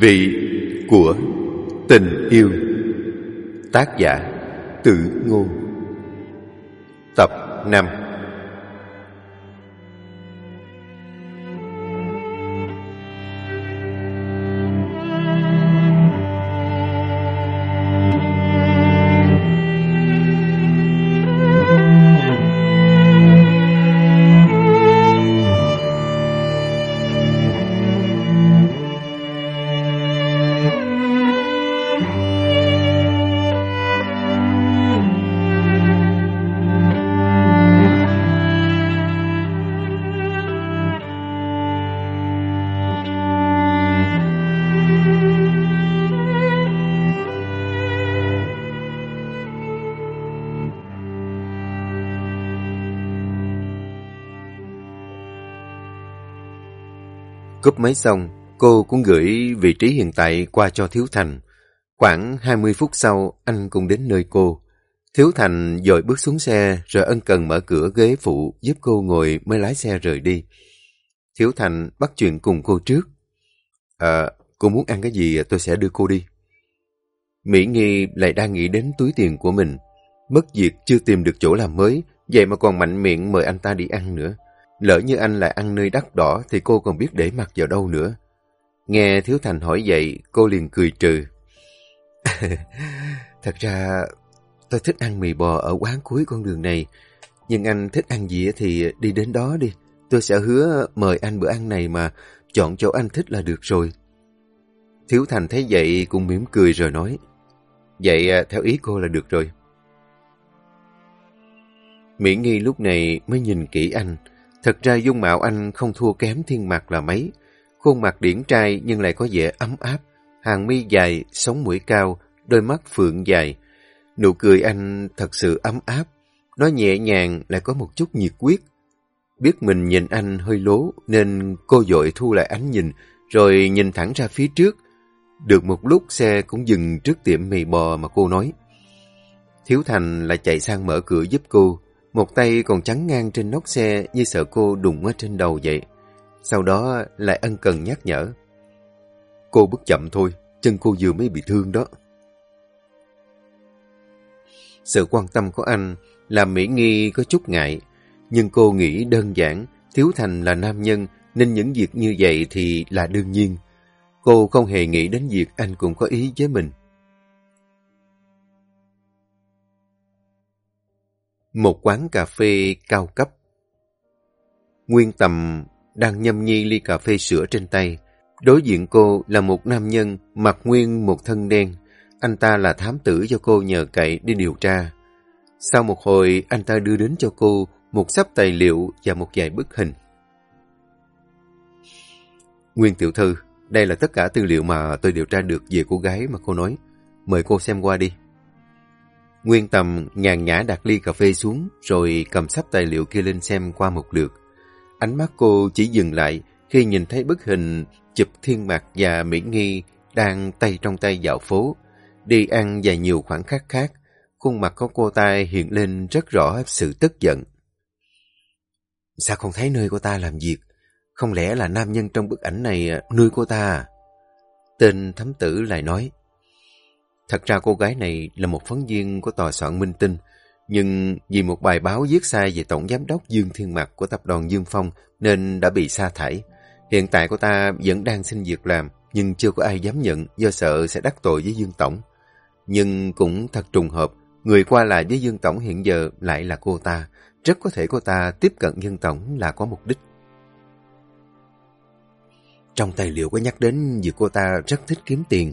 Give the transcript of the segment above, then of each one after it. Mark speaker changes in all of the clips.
Speaker 1: Vị của tình yêu. Tác giả Tự Ngôn. Tập 5 Cúp máy xong, cô cũng gửi vị trí hiện tại qua cho Thiếu Thành. Khoảng 20 phút sau, anh cũng đến nơi cô. Thiếu Thành dội bước xuống xe, rồi ân cần mở cửa ghế phụ giúp cô ngồi mới lái xe rời đi. Thiếu Thành bắt chuyện cùng cô trước. À, cô muốn ăn cái gì tôi sẽ đưa cô đi. Mỹ Nghi lại đang nghĩ đến túi tiền của mình. Mất việc chưa tìm được chỗ làm mới, vậy mà còn mạnh miệng mời anh ta đi ăn nữa. Lỡ như anh lại ăn nơi đắt đỏ thì cô còn biết để mặt vào đâu nữa. Nghe Thiếu Thành hỏi vậy, cô liền cười trừ. Thật ra, tôi thích ăn mì bò ở quán cuối con đường này. Nhưng anh thích ăn gì thì đi đến đó đi. Tôi sẽ hứa mời anh bữa ăn này mà chọn chỗ anh thích là được rồi. Thiếu Thành thấy vậy cũng mỉm cười rồi nói. Vậy à, theo ý cô là được rồi. Mỹ Nghi lúc này mới nhìn kỹ anh. Thật ra dung mạo anh không thua kém thiên mặt là mấy. Khuôn mặt điển trai nhưng lại có vẻ ấm áp, hàng mi dài, sống mũi cao, đôi mắt phượng dài. Nụ cười anh thật sự ấm áp, nó nhẹ nhàng lại có một chút nhiệt quyết. Biết mình nhìn anh hơi lố nên cô dội thu lại ánh nhìn rồi nhìn thẳng ra phía trước. Được một lúc xe cũng dừng trước tiệm mì bò mà cô nói. Thiếu Thành lại chạy sang mở cửa giúp cô. Một tay còn chắn ngang trên nóc xe như sợ cô đụng ở trên đầu vậy. Sau đó lại ân cần nhắc nhở. Cô bước chậm thôi, chân cô vừa mới bị thương đó. Sự quan tâm của anh làm Mỹ Nghi có chút ngại, nhưng cô nghĩ đơn giản, Thiếu Thành là nam nhân nên những việc như vậy thì là đương nhiên. Cô không hề nghĩ đến việc anh cũng có ý với mình. Một quán cà phê cao cấp. Nguyên Tầm đang nhâm nhi ly cà phê sữa trên tay. Đối diện cô là một nam nhân mặc nguyên một thân đen. Anh ta là thám tử cho cô nhờ cậy đi điều tra. Sau một hồi, anh ta đưa đến cho cô một sắp tài liệu và một vài bức hình. Nguyên tiểu thư, đây là tất cả tư liệu mà tôi điều tra được về cô gái mà cô nói. Mời cô xem qua đi. Nguyên Tầm nhàn nhã đặt ly cà phê xuống rồi cầm sắp tài liệu kia lên xem qua một lượt. Ánh mắt cô chỉ dừng lại khi nhìn thấy bức hình chụp thiên mạc và Mỹ Nghi đang tay trong tay dạo phố, đi ăn và nhiều khoảnh khắc khác. Khuôn mặt của cô ta hiện lên rất rõ sự tức giận. Sao không thấy nơi cô ta làm việc? Không lẽ là nam nhân trong bức ảnh này nuôi cô ta à? Tên thám tử lại nói. Thật ra cô gái này là một phóng viên của tòa soạn Minh Tinh, nhưng vì một bài báo viết sai về Tổng Giám đốc Dương Thiên Mặc của tập đoàn Dương Phong nên đã bị sa thải. Hiện tại cô ta vẫn đang xin việc làm, nhưng chưa có ai dám nhận do sợ sẽ đắc tội với Dương Tổng. Nhưng cũng thật trùng hợp, người qua lại với Dương Tổng hiện giờ lại là cô ta. Rất có thể cô ta tiếp cận Dương Tổng là có mục đích. Trong tài liệu có nhắc đến việc cô ta rất thích kiếm tiền,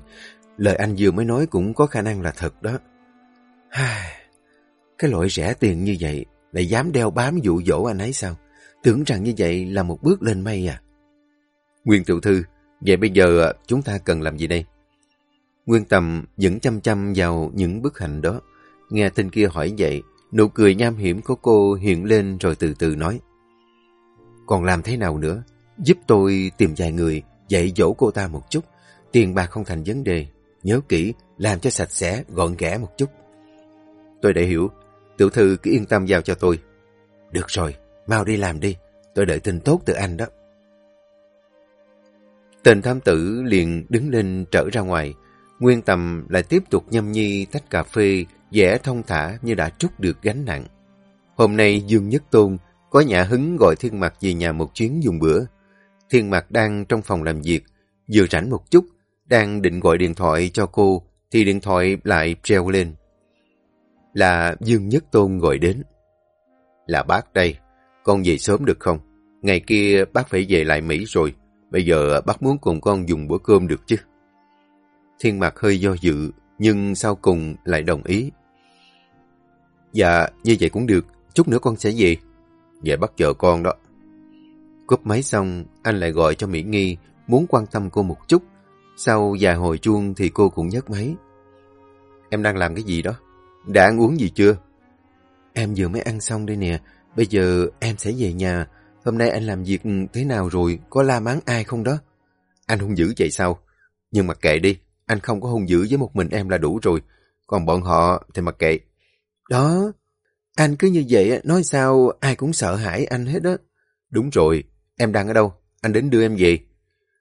Speaker 1: Lời anh vừa mới nói cũng có khả năng là thật đó. Cái loại rẻ tiền như vậy lại dám đeo bám dụ dỗ anh ấy sao? Tưởng rằng như vậy là một bước lên mây à? Nguyên tiểu thư, vậy bây giờ à, chúng ta cần làm gì đây? Nguyên Tầm vẫn chăm chăm vào những bức hành đó. Nghe tên kia hỏi vậy, nụ cười nham hiểm của cô hiện lên rồi từ từ nói. Còn làm thế nào nữa? Giúp tôi tìm vài người, dạy dỗ cô ta một chút. Tiền bạc không thành vấn đề, Nhớ kỹ, làm cho sạch sẽ, gọn ghẽ một chút. Tôi đã hiểu, tiểu thư cứ yên tâm giao cho tôi. Được rồi, mau đi làm đi, tôi đợi tin tốt từ anh đó. Tên thám tử liền đứng lên trở ra ngoài. Nguyên Tầm lại tiếp tục nhâm nhi tách cà phê, vẻ thông thả như đã trút được gánh nặng. Hôm nay Dương Nhất Tôn có nhà hứng gọi Thiên mặc về nhà một chuyến dùng bữa. Thiên mặc đang trong phòng làm việc, vừa rảnh một chút, đang định gọi điện thoại cho cô, thì điện thoại lại treo lên. Là Dương Nhất Tôn gọi đến. Là bác đây, con về sớm được không? Ngày kia bác phải về lại Mỹ rồi, bây giờ bác muốn cùng con dùng bữa cơm được chứ? Thiên Mặt hơi do dự, nhưng sau cùng lại đồng ý. Dạ, như vậy cũng được, chút nữa con sẽ về. Dạ bắt chờ con đó. Cúp máy xong, anh lại gọi cho Mỹ Nghi, muốn quan tâm cô một chút. Sau vài hồi chuông thì cô cũng nhấc máy. Em đang làm cái gì đó? Đã ăn uống gì chưa? Em vừa mới ăn xong đây nè, bây giờ em sẽ về nhà. Hôm nay anh làm việc thế nào rồi, có la mắng ai không đó? Anh hung dữ vậy sao? Nhưng mặc kệ đi, anh không có hung dữ với một mình em là đủ rồi. Còn bọn họ thì mặc kệ. Đó, anh cứ như vậy, nói sao ai cũng sợ hãi anh hết đó. Đúng rồi, em đang ở đâu? Anh đến đưa em về.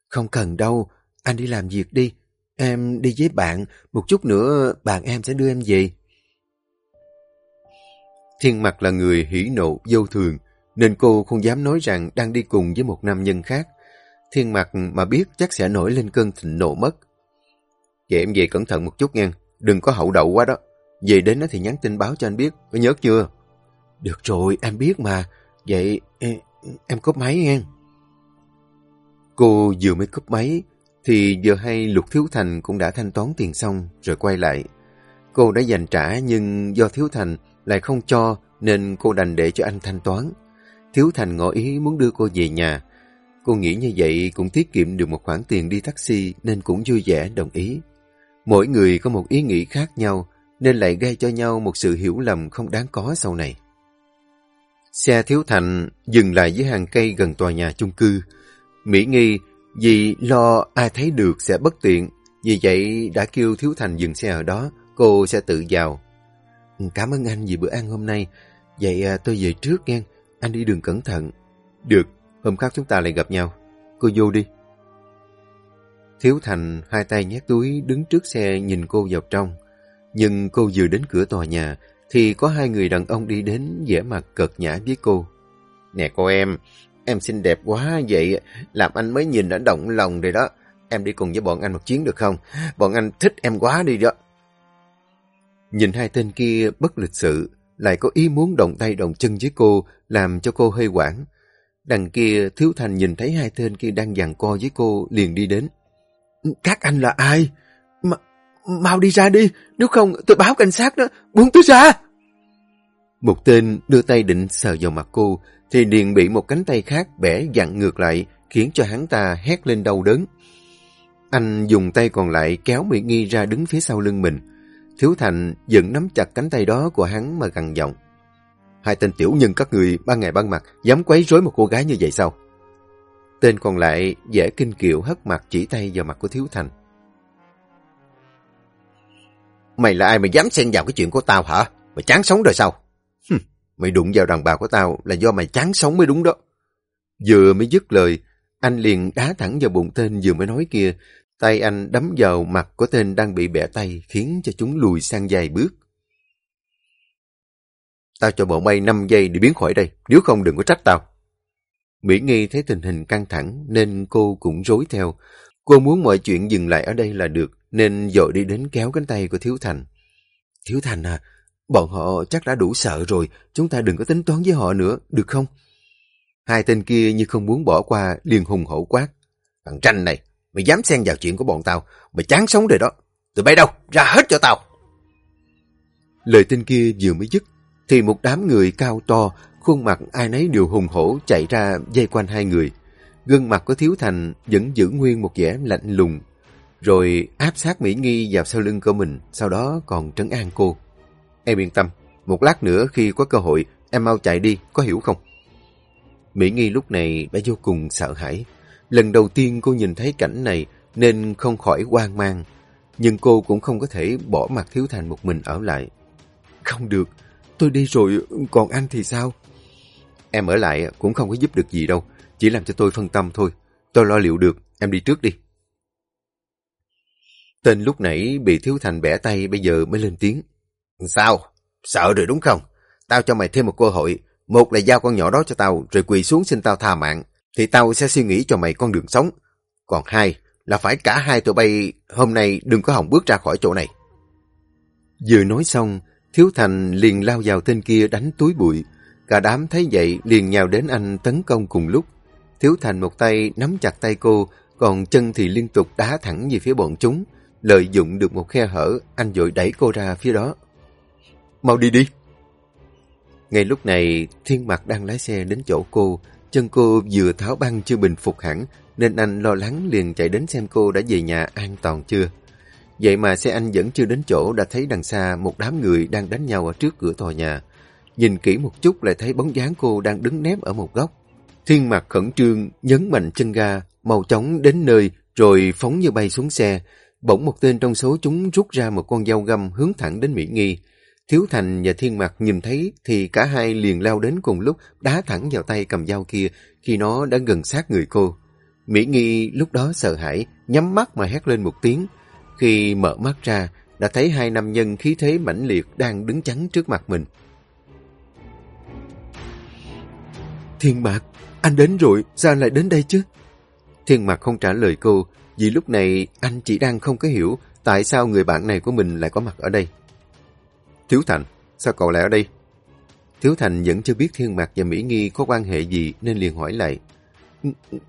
Speaker 1: Không cần đâu, anh đi làm việc đi. Em đi với bạn, một chút nữa bạn em sẽ đưa em về. Thiên mặt là người hỉ nộ, vô thường, nên cô không dám nói rằng đang đi cùng với một nam nhân khác. Thiên mặt mà biết chắc sẽ nổi lên cơn thịnh nộ mất. Vậy em về cẩn thận một chút nha, đừng có hậu đậu quá đó. Về đến đó thì nhắn tin báo cho anh biết, có nhớ chưa? Được rồi, em biết mà. Vậy em, em cúp máy nha. Cô vừa mới cúp máy, thì giờ hay Lục Thiếu Thành cũng đã thanh toán tiền xong, rồi quay lại. Cô đã dành trả nhưng do Thiếu Thành lại không cho nên cô đành để cho anh thanh toán. Thiếu Thành ngỏ ý muốn đưa cô về nhà. Cô nghĩ như vậy cũng tiết kiệm được một khoản tiền đi taxi nên cũng vui vẻ đồng ý. Mỗi người có một ý nghĩ khác nhau nên lại gây cho nhau một sự hiểu lầm không đáng có sau này. Xe Thiếu Thành dừng lại dưới hàng cây gần tòa nhà chung cư. Mỹ Nghi vì lo ai thấy được sẽ bất tiện, vì vậy đã kêu Thiếu Thành dừng xe ở đó, cô sẽ tự vào. Cảm ơn anh vì bữa ăn hôm nay. Vậy à, tôi về trước nghe, anh đi đường cẩn thận. Được, hôm khác chúng ta lại gặp nhau. Cô vô đi. Thiếu Thành hai tay nhét túi đứng trước xe nhìn cô vào trong. Nhưng cô vừa đến cửa tòa nhà thì có hai người đàn ông đi đến vẻ mặt cợt nhã với cô. Nè cô em, em xinh đẹp quá vậy, làm anh mới nhìn đã động lòng rồi đó. Em đi cùng với bọn anh một chuyến được không? Bọn anh thích em quá đi đó. Nhìn hai tên kia bất lịch sự, lại có ý muốn động tay động chân với cô, làm cho cô hơi quảng. Đằng kia, Thiếu Thành nhìn thấy hai tên kia đang giằng co với cô, liền đi đến. Các anh là ai? M mau đi ra đi, nếu không tôi báo cảnh sát đó, buông tôi ra! Một tên đưa tay định sờ vào mặt cô, thì liền bị một cánh tay khác bẻ dặn ngược lại, khiến cho hắn ta hét lên đau đớn. Anh dùng tay còn lại kéo Mỹ Nghi ra đứng phía sau lưng mình. Thiếu Thành vẫn nắm chặt cánh tay đó của hắn mà gằn giọng. Hai tên tiểu nhân các người ban ngày ban mặt dám quấy rối một cô gái như vậy sao? Tên còn lại dễ kinh kiệu hất mặt chỉ tay vào mặt của Thiếu Thành. Mày là ai mà dám xen vào cái chuyện của tao hả? Mày chán sống rồi sao? Mày đụng vào đàn bà của tao là do mày chán sống mới đúng đó. Vừa mới dứt lời, anh liền đá thẳng vào bụng tên vừa mới nói kia. Tay anh đấm vào mặt của tên đang bị bẻ tay khiến cho chúng lùi sang vài bước. Tao cho bọn bay 5 giây để biến khỏi đây, nếu không đừng có trách tao. Mỹ Nghi thấy tình hình căng thẳng nên cô cũng rối theo. Cô muốn mọi chuyện dừng lại ở đây là được nên dội đi đến kéo cánh tay của Thiếu Thành. Thiếu Thành à, bọn họ chắc đã đủ sợ rồi, chúng ta đừng có tính toán với họ nữa, được không? Hai tên kia như không muốn bỏ qua, liền hùng hổ quát. Thằng tranh này, mày dám xen vào chuyện của bọn tao, mày chán sống rồi đó. Tụi bay đâu, ra hết cho tao. Lời tên kia vừa mới dứt, thì một đám người cao to, khuôn mặt ai nấy đều hùng hổ chạy ra dây quanh hai người. Gương mặt của Thiếu Thành vẫn giữ nguyên một vẻ lạnh lùng, rồi áp sát Mỹ Nghi vào sau lưng của mình, sau đó còn trấn an cô. Em yên tâm, một lát nữa khi có cơ hội, em mau chạy đi, có hiểu không? Mỹ Nghi lúc này đã vô cùng sợ hãi. Lần đầu tiên cô nhìn thấy cảnh này nên không khỏi hoang mang. Nhưng cô cũng không có thể bỏ mặt Thiếu Thành một mình ở lại. Không được, tôi đi rồi, còn anh thì sao? Em ở lại cũng không có giúp được gì đâu, chỉ làm cho tôi phân tâm thôi. tôi lo liệu được, em đi trước đi. Tên lúc nãy bị Thiếu Thành bẻ tay bây giờ mới lên tiếng. Sao? Sợ rồi đúng không? Tao cho mày thêm một cơ hội. Một là giao con nhỏ đó cho tao rồi quỳ xuống xin tao tha mạng. Thì tao sẽ suy nghĩ cho mày con đường sống. Còn hai là phải cả hai tụi bay hôm nay đừng có hỏng bước ra khỏi chỗ này. Vừa nói xong, Thiếu Thành liền lao vào tên kia đánh túi bụi. Cả đám thấy vậy liền nhào đến anh tấn công cùng lúc. Thiếu Thành một tay nắm chặt tay cô, còn chân thì liên tục đá thẳng về phía bọn chúng. Lợi dụng được một khe hở, anh vội đẩy cô ra phía đó. Mau đi đi! Ngay lúc này, Thiên Mặc đang lái xe đến chỗ cô. Chân cô vừa tháo băng chưa bình phục hẳn, nên anh lo lắng liền chạy đến xem cô đã về nhà an toàn chưa. Vậy mà xe anh vẫn chưa đến chỗ đã thấy đằng xa một đám người đang đánh nhau ở trước cửa tòa nhà. Nhìn kỹ một chút lại thấy bóng dáng cô đang đứng nép ở một góc. Thiên mặc khẩn trương, nhấn mạnh chân ga, mau chóng đến nơi rồi phóng như bay xuống xe. Bỗng một tên trong số chúng rút ra một con dao găm hướng thẳng đến Mỹ Nghi. Thiếu Thành và Thiên Mặc nhìn thấy thì cả hai liền lao đến cùng lúc đá thẳng vào tay cầm dao kia khi nó đã gần sát người cô. Mỹ Nghi lúc đó sợ hãi, nhắm mắt mà hét lên một tiếng. Khi mở mắt ra, đã thấy hai nam nhân khí thế mãnh liệt đang đứng chắn trước mặt mình. Thiên Mạc, anh đến rồi, sao anh lại đến đây chứ? Thiên Mạc không trả lời cô, vì lúc này anh chỉ đang không có hiểu tại sao người bạn này của mình lại có mặt ở đây. Thiếu Thành, sao cậu lại ở đây? Thiếu Thành vẫn chưa biết Thiên Mạc và Mỹ Nghi có quan hệ gì nên liền hỏi lại.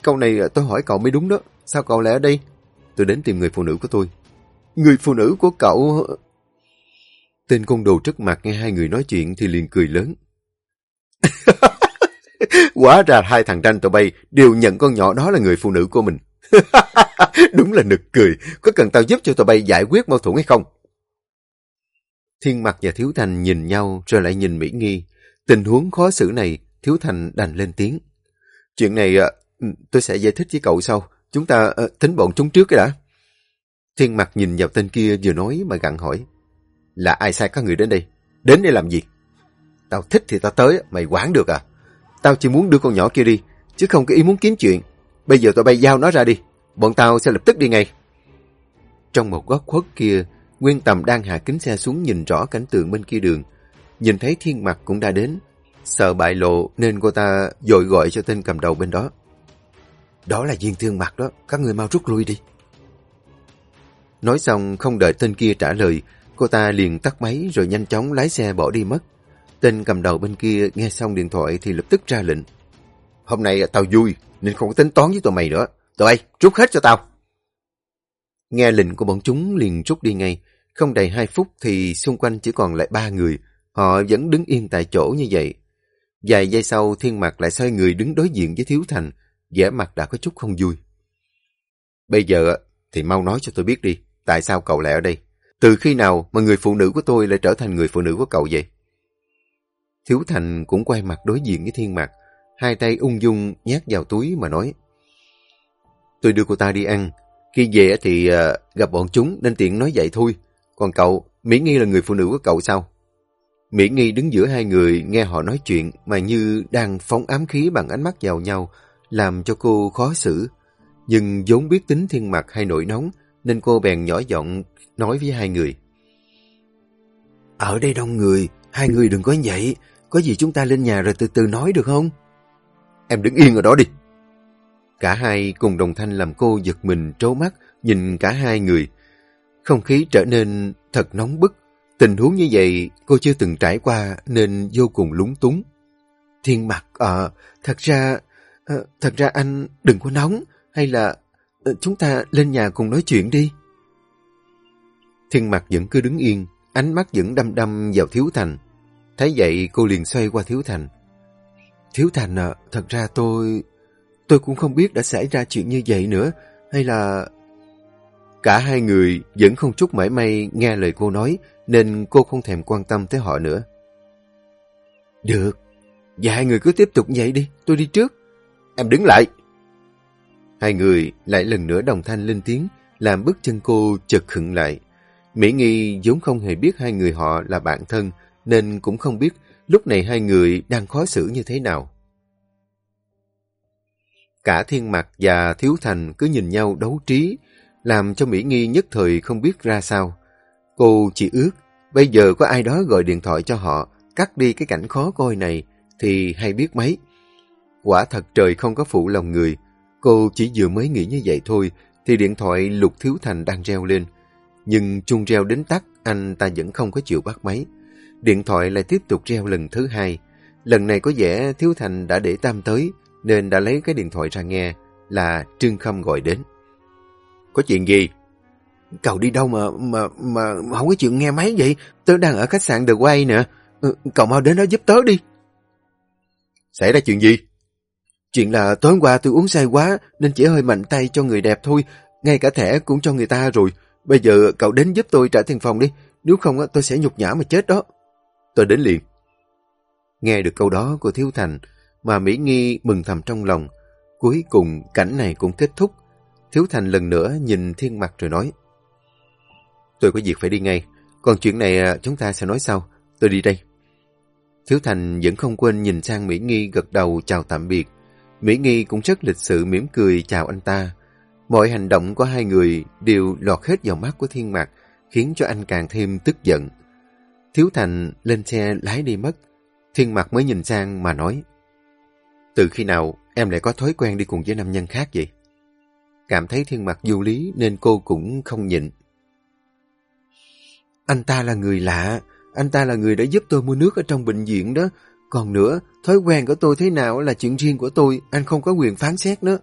Speaker 1: Câu này tôi hỏi cậu mới đúng đó. Sao cậu lại ở đây? Tôi đến tìm người phụ nữ của tôi. Người phụ nữ của cậu... Tên con đồ trước mặt nghe hai người nói chuyện thì liền cười lớn. Quá ra hai thằng tranh tụi bay đều nhận con nhỏ đó là người phụ nữ của mình. Đúng là nực cười. Có cần tao giúp cho tụi bay giải quyết mâu thuẫn hay không? Thiên Mặc và Thiếu Thành nhìn nhau rồi lại nhìn Mỹ Nghi. Tình huống khó xử này, Thiếu Thành đành lên tiếng. Chuyện này à, ừ, tôi sẽ giải thích với cậu sau. Chúng ta ờ, tính bọn chúng trước cái đã. Thiên Mặc nhìn vào tên kia vừa nói mà gặn hỏi. Là ai sai các người đến đây? Đến đây làm gì? Tao thích thì tao tới, mày quản được à? Tao chỉ muốn đưa con nhỏ kia đi, chứ không có ý muốn kiếm chuyện. Bây giờ tụi bay giao nó ra đi, bọn tao sẽ lập tức đi ngay. Trong một góc khuất kia, Nguyên Tầm đang hạ kính xe xuống nhìn rõ cảnh tượng bên kia đường. Nhìn thấy thiên mặt cũng đã đến. Sợ bại lộ nên cô ta dội gọi cho tên cầm đầu bên đó. Đó là viên thương mặt đó, các người mau rút lui đi. Nói xong không đợi tên kia trả lời, cô ta liền tắt máy rồi nhanh chóng lái xe bỏ đi mất. Tên cầm đầu bên kia nghe xong điện thoại thì lập tức ra lệnh. Hôm nay tao vui nên không có tính toán với tụi mày nữa. Tụi bay, rút hết cho tao. Nghe lệnh của bọn chúng liền rút đi ngay. Không đầy hai phút thì xung quanh chỉ còn lại ba người. Họ vẫn đứng yên tại chỗ như vậy. Vài giây sau, thiên mặt lại xoay người đứng đối diện với Thiếu Thành. vẻ mặt đã có chút không vui. Bây giờ thì mau nói cho tôi biết đi. Tại sao cậu lại ở đây? Từ khi nào mà người phụ nữ của tôi lại trở thành người phụ nữ của cậu vậy? Thiếu Thành cũng quay mặt đối diện với thiên mặt. Hai tay ung dung nhát vào túi mà nói. Tôi đưa cô ta đi ăn. Khi về thì uh, gặp bọn chúng nên tiện nói vậy thôi. Còn cậu, Mỹ Nghi là người phụ nữ của cậu sao? Mỹ Nghi đứng giữa hai người nghe họ nói chuyện mà như đang phóng ám khí bằng ánh mắt vào nhau, làm cho cô khó xử. Nhưng vốn biết tính thiên mặt hay nổi nóng, nên cô bèn nhỏ giọng nói với hai người. Ở đây đông người, hai người đừng có vậy. Có gì chúng ta lên nhà rồi từ từ nói được không? Em đứng yên ở đó đi. Cả hai cùng đồng thanh làm cô giật mình trố mắt, nhìn cả hai người. Không khí trở nên thật nóng bức. Tình huống như vậy cô chưa từng trải qua nên vô cùng lúng túng. Thiên mặt, à, ờ, thật ra, à, thật ra anh đừng có nóng, hay là à, chúng ta lên nhà cùng nói chuyện đi. Thiên mặt vẫn cứ đứng yên, ánh mắt vẫn đăm đăm vào Thiếu Thành. Thấy vậy cô liền xoay qua Thiếu Thành. Thiếu Thành à, thật ra tôi... Tôi cũng không biết đã xảy ra chuyện như vậy nữa, hay là... Cả hai người vẫn không chút mãi may nghe lời cô nói, nên cô không thèm quan tâm tới họ nữa. Được, và hai người cứ tiếp tục vậy đi, tôi đi trước. Em đứng lại. Hai người lại lần nữa đồng thanh lên tiếng, làm bước chân cô chật khựng lại. Mỹ Nghi vốn không hề biết hai người họ là bạn thân, nên cũng không biết lúc này hai người đang khó xử như thế nào. Cả thiên mặt và thiếu thành cứ nhìn nhau đấu trí, làm cho Mỹ Nghi nhất thời không biết ra sao. Cô chỉ ước, bây giờ có ai đó gọi điện thoại cho họ, cắt đi cái cảnh khó coi này, thì hay biết mấy. Quả thật trời không có phụ lòng người. Cô chỉ vừa mới nghĩ như vậy thôi, thì điện thoại Lục Thiếu Thành đang reo lên. Nhưng chuông reo đến tắt, anh ta vẫn không có chịu bắt máy. Điện thoại lại tiếp tục reo lần thứ hai. Lần này có vẻ Thiếu Thành đã để Tam tới, nên đã lấy cái điện thoại ra nghe, là Trương Khâm gọi đến. Có chuyện gì? Cậu đi đâu mà mà mà không có chuyện nghe máy vậy? Tớ đang ở khách sạn The Way nè. Ừ, cậu mau đến đó giúp tớ đi. Xảy ra chuyện gì? Chuyện là tối hôm qua tôi uống say quá nên chỉ hơi mạnh tay cho người đẹp thôi. Ngay cả thẻ cũng cho người ta rồi. Bây giờ cậu đến giúp tôi trả tiền phòng đi. Nếu không tôi sẽ nhục nhã mà chết đó. Tôi đến liền. Nghe được câu đó của Thiếu Thành mà Mỹ Nghi mừng thầm trong lòng. Cuối cùng cảnh này cũng kết thúc. Thiếu Thành lần nữa nhìn thiên mặt rồi nói. Tôi có việc phải đi ngay. Còn chuyện này à, chúng ta sẽ nói sau. Tôi đi đây. Thiếu Thành vẫn không quên nhìn sang Mỹ Nghi gật đầu chào tạm biệt. Mỹ Nghi cũng rất lịch sự mỉm cười chào anh ta. Mọi hành động của hai người đều lọt hết vào mắt của thiên mặt, khiến cho anh càng thêm tức giận. Thiếu Thành lên xe lái đi mất. Thiên mặt mới nhìn sang mà nói. Từ khi nào em lại có thói quen đi cùng với nam nhân khác vậy? Cảm thấy thiên mặt vô lý nên cô cũng không nhịn. Anh ta là người lạ, anh ta là người đã giúp tôi mua nước ở trong bệnh viện đó. Còn nữa, thói quen của tôi thế nào là chuyện riêng của tôi, anh không có quyền phán xét nữa.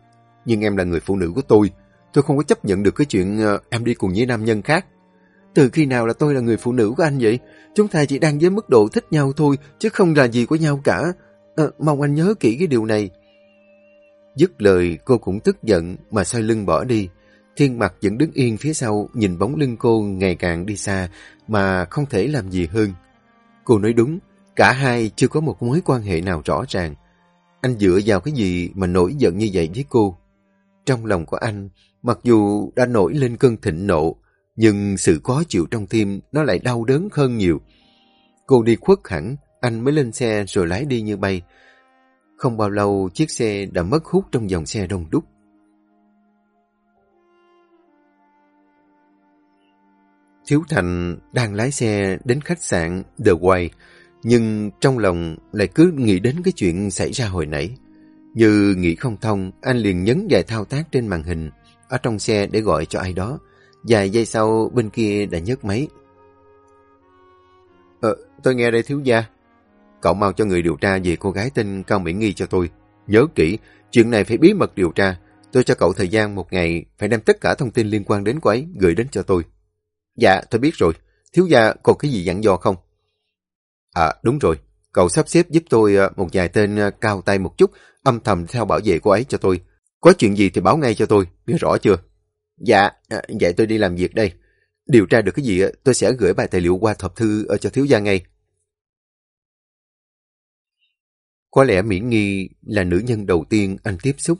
Speaker 1: Nhưng em là người phụ nữ của tôi, tôi không có chấp nhận được cái chuyện ờ, em đi cùng với nam nhân khác. Từ khi nào là tôi là người phụ nữ của anh vậy? Chúng ta chỉ đang với mức độ thích nhau thôi, chứ không là gì của nhau cả. À, mong anh nhớ kỹ cái điều này. Dứt lời, cô cũng tức giận mà xoay lưng bỏ đi. Thiên mặt vẫn đứng yên phía sau, nhìn bóng lưng cô ngày càng đi xa, mà không thể làm gì hơn. Cô nói đúng, cả hai chưa có một mối quan hệ nào rõ ràng. Anh dựa vào cái gì mà nổi giận như vậy với cô? Trong lòng của anh, mặc dù đã nổi lên cơn thịnh nộ, nhưng sự khó chịu trong tim nó lại đau đớn hơn nhiều. Cô đi khuất hẳn, anh mới lên xe rồi lái đi như bay. Không bao lâu chiếc xe đã mất hút trong dòng xe đông đúc. Thiếu Thành đang lái xe đến khách sạn The Way, nhưng trong lòng lại cứ nghĩ đến cái chuyện xảy ra hồi nãy. Như nghĩ không thông, anh liền nhấn vài thao tác trên màn hình ở trong xe để gọi cho ai đó. Vài giây sau bên kia đã nhấc máy. Ờ, tôi nghe đây thiếu gia. Cậu mau cho người điều tra về cô gái tên Cao Mỹ Nghi cho tôi. Nhớ kỹ, chuyện này phải bí mật điều tra. Tôi cho cậu thời gian một ngày phải đem tất cả thông tin liên quan đến cô ấy gửi đến cho tôi. Dạ, tôi biết rồi. Thiếu gia còn cái gì dặn dò không? À, đúng rồi. Cậu sắp xếp giúp tôi ờ, một vài tên ờ, cao tay một chút, âm thầm theo bảo vệ cô ấy cho tôi. Có chuyện gì thì báo ngay cho tôi, biết rõ chưa? Dạ, à, vậy tôi đi làm việc đây. Điều tra được cái gì tôi sẽ gửi bài tài liệu qua thập thư cho thiếu gia ngay. Có lẽ Mỹ Nghi là nữ nhân đầu tiên anh tiếp xúc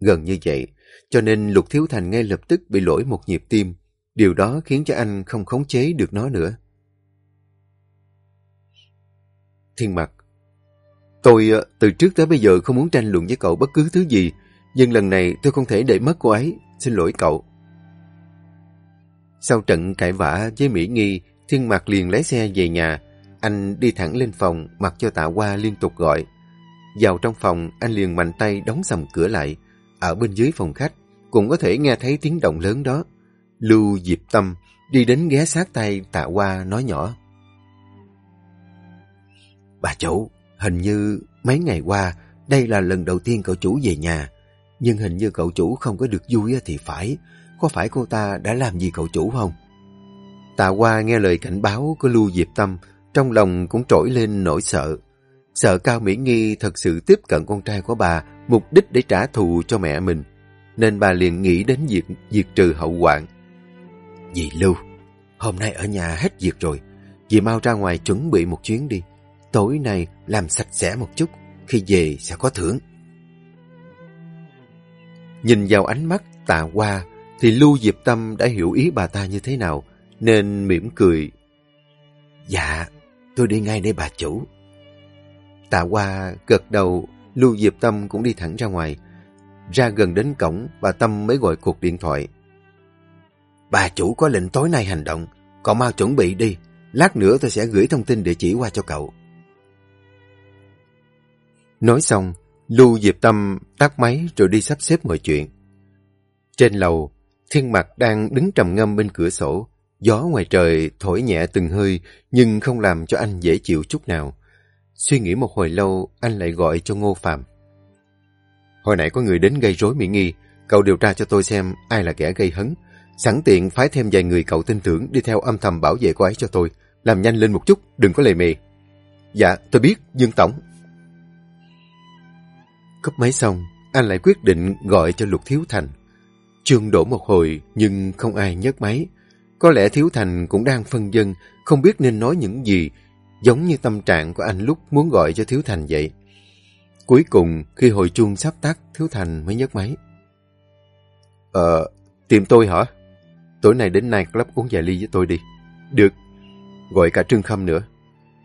Speaker 1: gần như vậy, cho nên Lục Thiếu Thành ngay lập tức bị lỗi một nhịp tim. Điều đó khiến cho anh không khống chế được nó nữa. Thiên mặt Tôi ờ, từ trước tới bây giờ không muốn tranh luận với cậu bất cứ thứ gì, nhưng lần này tôi không thể để mất cô ấy. Xin lỗi cậu. Sau trận cãi vã với Mỹ Nghi, Thiên Mạc liền lái xe về nhà. Anh đi thẳng lên phòng, mặc cho tạ qua liên tục gọi. Vào trong phòng, anh liền mạnh tay đóng sầm cửa lại. Ở bên dưới phòng khách, cũng có thể nghe thấy tiếng động lớn đó. Lưu Diệp Tâm đi đến ghé sát tay tạ qua nói nhỏ. Bà chủ, hình như mấy ngày qua đây là lần đầu tiên cậu chủ về nhà. Nhưng hình như cậu chủ không có được vui thì phải. Có phải cô ta đã làm gì cậu chủ không? Tạ qua nghe lời cảnh báo của Lưu Diệp Tâm, trong lòng cũng trỗi lên nỗi sợ. Sợ Cao Mỹ Nghi thật sự tiếp cận con trai của bà, mục đích để trả thù cho mẹ mình. Nên bà liền nghĩ đến việc diệt trừ hậu hoạn. Dì Lưu, hôm nay ở nhà hết việc rồi. Dì mau ra ngoài chuẩn bị một chuyến đi. Tối nay làm sạch sẽ một chút, khi về sẽ có thưởng. Nhìn vào ánh mắt tạ qua, thì Lưu Diệp Tâm đã hiểu ý bà ta như thế nào, nên mỉm cười. Dạ, tôi đi ngay đây bà chủ. Tạ qua gật đầu, Lưu Diệp Tâm cũng đi thẳng ra ngoài. ra gần đến cổng, bà Tâm mới gọi cuộc điện thoại. Bà chủ có lệnh tối nay hành động, cậu mau chuẩn bị đi, lát nữa tôi sẽ gửi thông tin địa chỉ qua cho cậu. Nói xong, Lưu Diệp Tâm tắt máy rồi đi sắp xếp mọi chuyện. Trên lầu, Thiên Mặt đang đứng trầm ngâm bên cửa sổ. Gió ngoài trời thổi nhẹ từng hơi nhưng không làm cho anh dễ chịu chút nào. Suy nghĩ một hồi lâu, anh lại gọi cho Ngô Phạm. Hồi nãy có người đến gây rối Mỹ Nghi, cậu điều tra cho tôi xem ai là kẻ gây hấn. Sẵn tiện phái thêm vài người cậu tin tưởng đi theo âm thầm bảo vệ cô ấy cho tôi. Làm nhanh lên một chút, đừng có lề mề. Dạ, tôi biết, Dương Tổng. Cấp máy xong, anh lại quyết định gọi cho Lục Thiếu Thành. Trương đổ một hồi nhưng không ai nhấc máy. Có lẽ Thiếu Thành cũng đang phân dân, không biết nên nói những gì, giống như tâm trạng của anh lúc muốn gọi cho Thiếu Thành vậy. Cuối cùng, khi hồi chuông sắp tắt, Thiếu Thành mới nhấc máy. Ờ, tìm tôi hả? Tối nay đến nay club uống vài ly với tôi đi. Được. Gọi cả Trương Khâm nữa.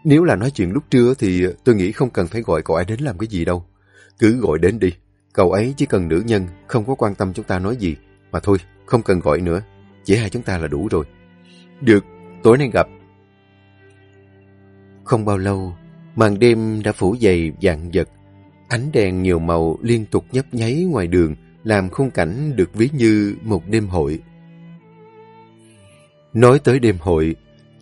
Speaker 1: Nếu là nói chuyện lúc trưa thì tôi nghĩ không cần phải gọi cậu ấy đến làm cái gì đâu. Cứ gọi đến đi. Cậu ấy chỉ cần nữ nhân, không có quan tâm chúng ta nói gì. Mà thôi, không cần gọi nữa. Chỉ hai chúng ta là đủ rồi. Được, tối nay gặp. Không bao lâu, màn đêm đã phủ dày dạng vật. Ánh đèn nhiều màu liên tục nhấp nháy ngoài đường, làm khung cảnh được ví như một đêm hội. Nói tới đêm hội,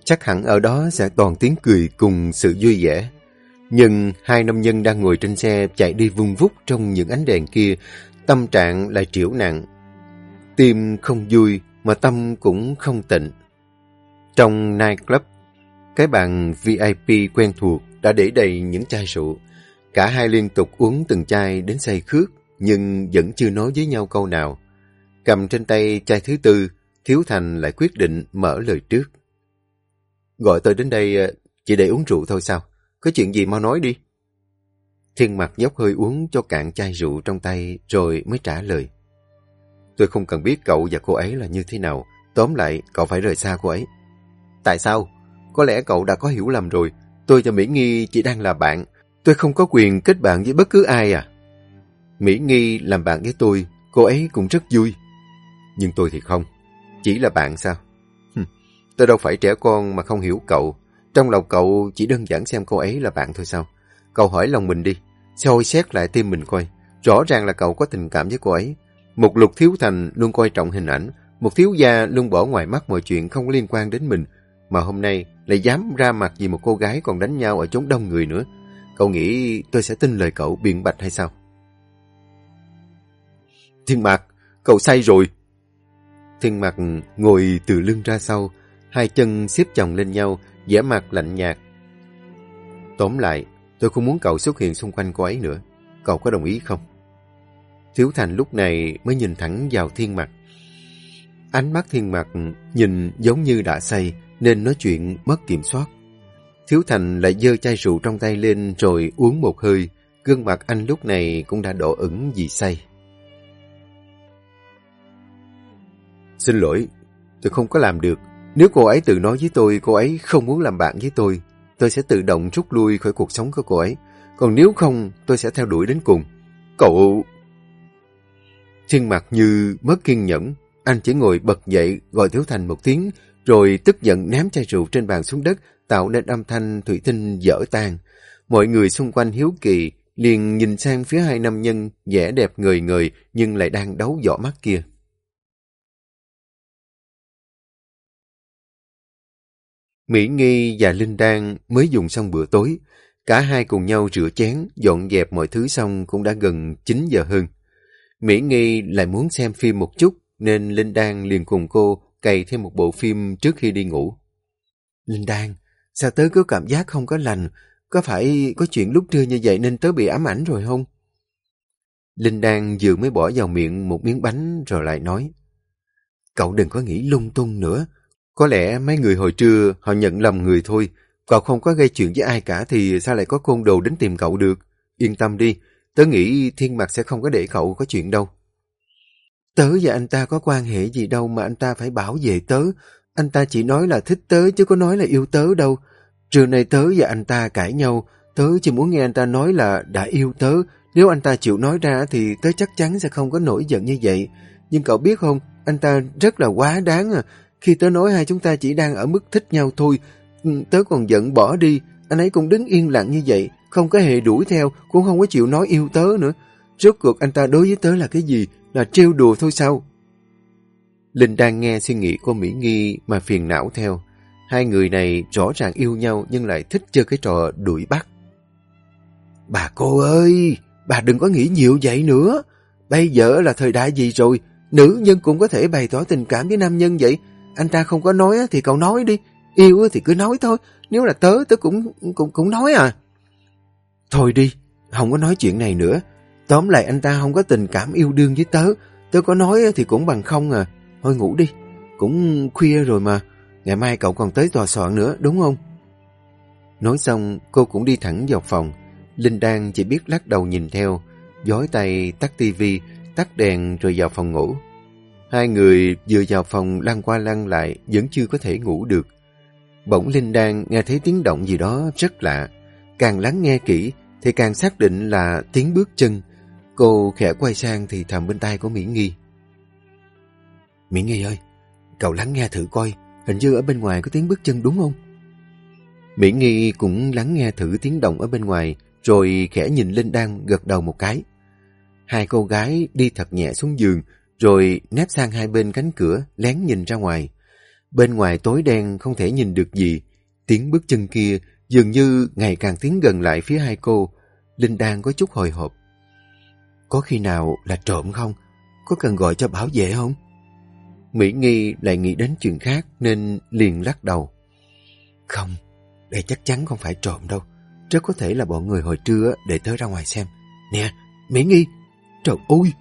Speaker 1: chắc hẳn ở đó sẽ toàn tiếng cười cùng sự vui vẻ. Nhưng hai nam nhân đang ngồi trên xe chạy đi vung vút trong những ánh đèn kia, tâm trạng lại triểu nặng. Tim không vui mà tâm cũng không tịnh. Trong nightclub, cái bàn VIP quen thuộc đã để đầy những chai rượu. Cả hai liên tục uống từng chai đến say khước, nhưng vẫn chưa nói với nhau câu nào. Cầm trên tay chai thứ tư, Thiếu Thành lại quyết định mở lời trước. Gọi tôi đến đây chỉ để uống rượu thôi sao? Có chuyện gì mau nói đi. Thiên mặt dốc hơi uống cho cạn chai rượu trong tay rồi mới trả lời. Tôi không cần biết cậu và cô ấy là như thế nào. Tóm lại, cậu phải rời xa cô ấy. Tại sao? Có lẽ cậu đã có hiểu lầm rồi. Tôi và Mỹ Nghi chỉ đang là bạn. Tôi không có quyền kết bạn với bất cứ ai à. Mỹ Nghi làm bạn với tôi, cô ấy cũng rất vui. Nhưng tôi thì không. Chỉ là bạn sao? tôi đâu phải trẻ con mà không hiểu cậu. Trong lòng cậu chỉ đơn giản xem cô ấy là bạn thôi sao? Cậu hỏi lòng mình đi, Xôi xét lại tim mình coi. Rõ ràng là cậu có tình cảm với cô ấy. Một lục thiếu thành luôn coi trọng hình ảnh, một thiếu gia luôn bỏ ngoài mắt mọi chuyện không liên quan đến mình, mà hôm nay lại dám ra mặt vì một cô gái còn đánh nhau ở chốn đông người nữa. Cậu nghĩ tôi sẽ tin lời cậu biện bạch hay sao? Thiên Mạc, cậu say rồi. Thiên Mạc ngồi từ lưng ra sau, hai chân xếp chồng lên nhau, vẻ mặt lạnh nhạt. Tóm lại, tôi không muốn cậu xuất hiện xung quanh cô ấy nữa. Cậu có đồng ý không? Thiếu Thành lúc này mới nhìn thẳng vào thiên Mạc. Ánh mắt thiên Mạc nhìn giống như đã say nên nói chuyện mất kiểm soát. Thiếu Thành lại dơ chai rượu trong tay lên rồi uống một hơi. Gương mặt anh lúc này cũng đã đỏ ửng vì say. Xin lỗi, tôi không có làm được. Nếu cô ấy tự nói với tôi cô ấy không muốn làm bạn với tôi, tôi sẽ tự động rút lui khỏi cuộc sống của cô ấy. Còn nếu không, tôi sẽ theo đuổi đến cùng. Cậu... Trên mặt như mất kiên nhẫn, anh chỉ ngồi bật dậy gọi Thiếu Thành một tiếng, rồi tức giận ném chai rượu trên bàn xuống đất, tạo nên âm thanh thủy tinh dở tan. Mọi người xung quanh hiếu kỳ, liền nhìn sang phía hai nam nhân, vẻ đẹp người người nhưng lại đang đấu võ mắt kia. Mỹ Nghi và Linh Đan mới dùng xong bữa tối. Cả hai cùng nhau rửa chén, dọn dẹp mọi thứ xong cũng đã gần 9 giờ hơn. Mỹ Nghi lại muốn xem phim một chút, nên Linh Đan liền cùng cô cày thêm một bộ phim trước khi đi ngủ. Linh Đan, sao tớ có cảm giác không có lành? Có phải có chuyện lúc trưa như vậy nên tớ bị ám ảnh rồi không? Linh Đan vừa mới bỏ vào miệng một miếng bánh rồi lại nói. Cậu đừng có nghĩ lung tung nữa. Có lẽ mấy người hồi trưa họ nhận lầm người thôi. Cậu không có gây chuyện với ai cả thì sao lại có côn đồ đến tìm cậu được? Yên tâm đi, tớ nghĩ thiên mặt sẽ không có để cậu có chuyện đâu. Tớ và anh ta có quan hệ gì đâu mà anh ta phải bảo vệ tớ. Anh ta chỉ nói là thích tớ chứ có nói là yêu tớ đâu. Trưa nay tớ và anh ta cãi nhau, tớ chỉ muốn nghe anh ta nói là đã yêu tớ Nếu anh ta chịu nói ra thì tớ chắc chắn sẽ không có nổi giận như vậy. Nhưng cậu biết không, anh ta rất là quá đáng à. Khi tớ nói hai chúng ta chỉ đang ở mức thích nhau thôi, ừ, tớ còn giận bỏ đi. Anh ấy cũng đứng yên lặng như vậy, không có hề đuổi theo, cũng không có chịu nói yêu tớ nữa. Rốt cuộc anh ta đối với tớ là cái gì? Là trêu đùa thôi sao? Linh đang nghe suy nghĩ của Mỹ Nghi mà phiền não theo. Hai người này rõ ràng yêu nhau nhưng lại thích chơi cái trò đuổi bắt. Bà cô ơi, bà đừng có nghĩ nhiều vậy nữa. Bây giờ là thời đại gì rồi, nữ nhân cũng có thể bày tỏ tình cảm với nam nhân vậy. Anh ta không có nói thì cậu nói đi, yêu thì cứ nói thôi, nếu là tớ tớ cũng cũng cũng nói à. Thôi đi, không có nói chuyện này nữa. Tóm lại anh ta không có tình cảm yêu đương với tớ, tớ có nói thì cũng bằng không à. Thôi ngủ đi, cũng khuya rồi mà. Ngày mai cậu còn tới tòa soạn nữa, đúng không? Nói xong, cô cũng đi thẳng vào phòng. Linh Đan chỉ biết lắc đầu nhìn theo, giói tay tắt tivi, tắt đèn rồi vào phòng ngủ. Hai người vừa vào phòng lăn qua lăn lại vẫn chưa có thể ngủ được. Bỗng Linh Đan nghe thấy tiếng động gì đó rất lạ. Càng lắng nghe kỹ thì càng xác định là tiếng bước chân. Cô khẽ quay sang thì thầm bên tai của Mỹ Nghi. Mỹ Nghi ơi, cậu lắng nghe thử coi, hình như ở bên ngoài có tiếng bước chân đúng không? Mỹ Nghi cũng lắng nghe thử tiếng động ở bên ngoài, rồi khẽ nhìn Linh Đan gật đầu một cái. Hai cô gái đi thật nhẹ xuống giường, rồi nép sang hai bên cánh cửa, lén nhìn ra ngoài. Bên ngoài tối đen không thể nhìn được gì, tiếng bước chân kia dường như ngày càng tiến gần lại phía hai cô. Linh Đan có chút hồi hộp. Có khi nào là trộm không? Có cần gọi cho bảo vệ không? Mỹ Nghi lại nghĩ đến chuyện khác nên liền lắc đầu. Không, đây chắc chắn không phải trộm đâu. Rất có thể là bọn người hồi trưa để tới ra ngoài xem. Nè, Mỹ Nghi, trời ơi!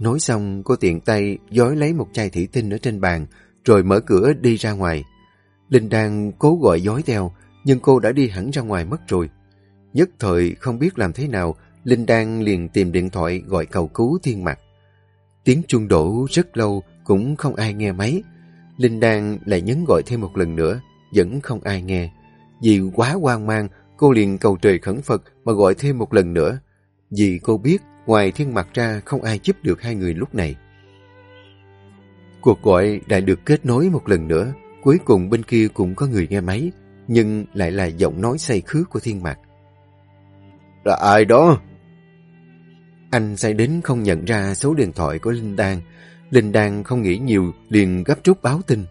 Speaker 1: Nói xong, cô tiện tay dối lấy một chai thủy tinh ở trên bàn, rồi mở cửa đi ra ngoài. Linh đang cố gọi dối theo, nhưng cô đã đi hẳn ra ngoài mất rồi. Nhất thời không biết làm thế nào, Linh đang liền tìm điện thoại gọi cầu cứu thiên mặt. Tiếng chuông đổ rất lâu, cũng không ai nghe máy. Linh Đan lại nhấn gọi thêm một lần nữa, vẫn không ai nghe. Vì quá hoang mang, cô liền cầu trời khẩn Phật mà gọi thêm một lần nữa. Vì cô biết, ngoài thiên mặt ra không ai giúp được hai người lúc này. Cuộc gọi đã được kết nối một lần nữa, cuối cùng bên kia cũng có người nghe máy, nhưng lại là giọng nói say khứ của thiên mặt. Là ai đó? Anh say đến không nhận ra số điện thoại của Linh Đan, Linh Đan không nghĩ nhiều, liền gấp rút báo tin.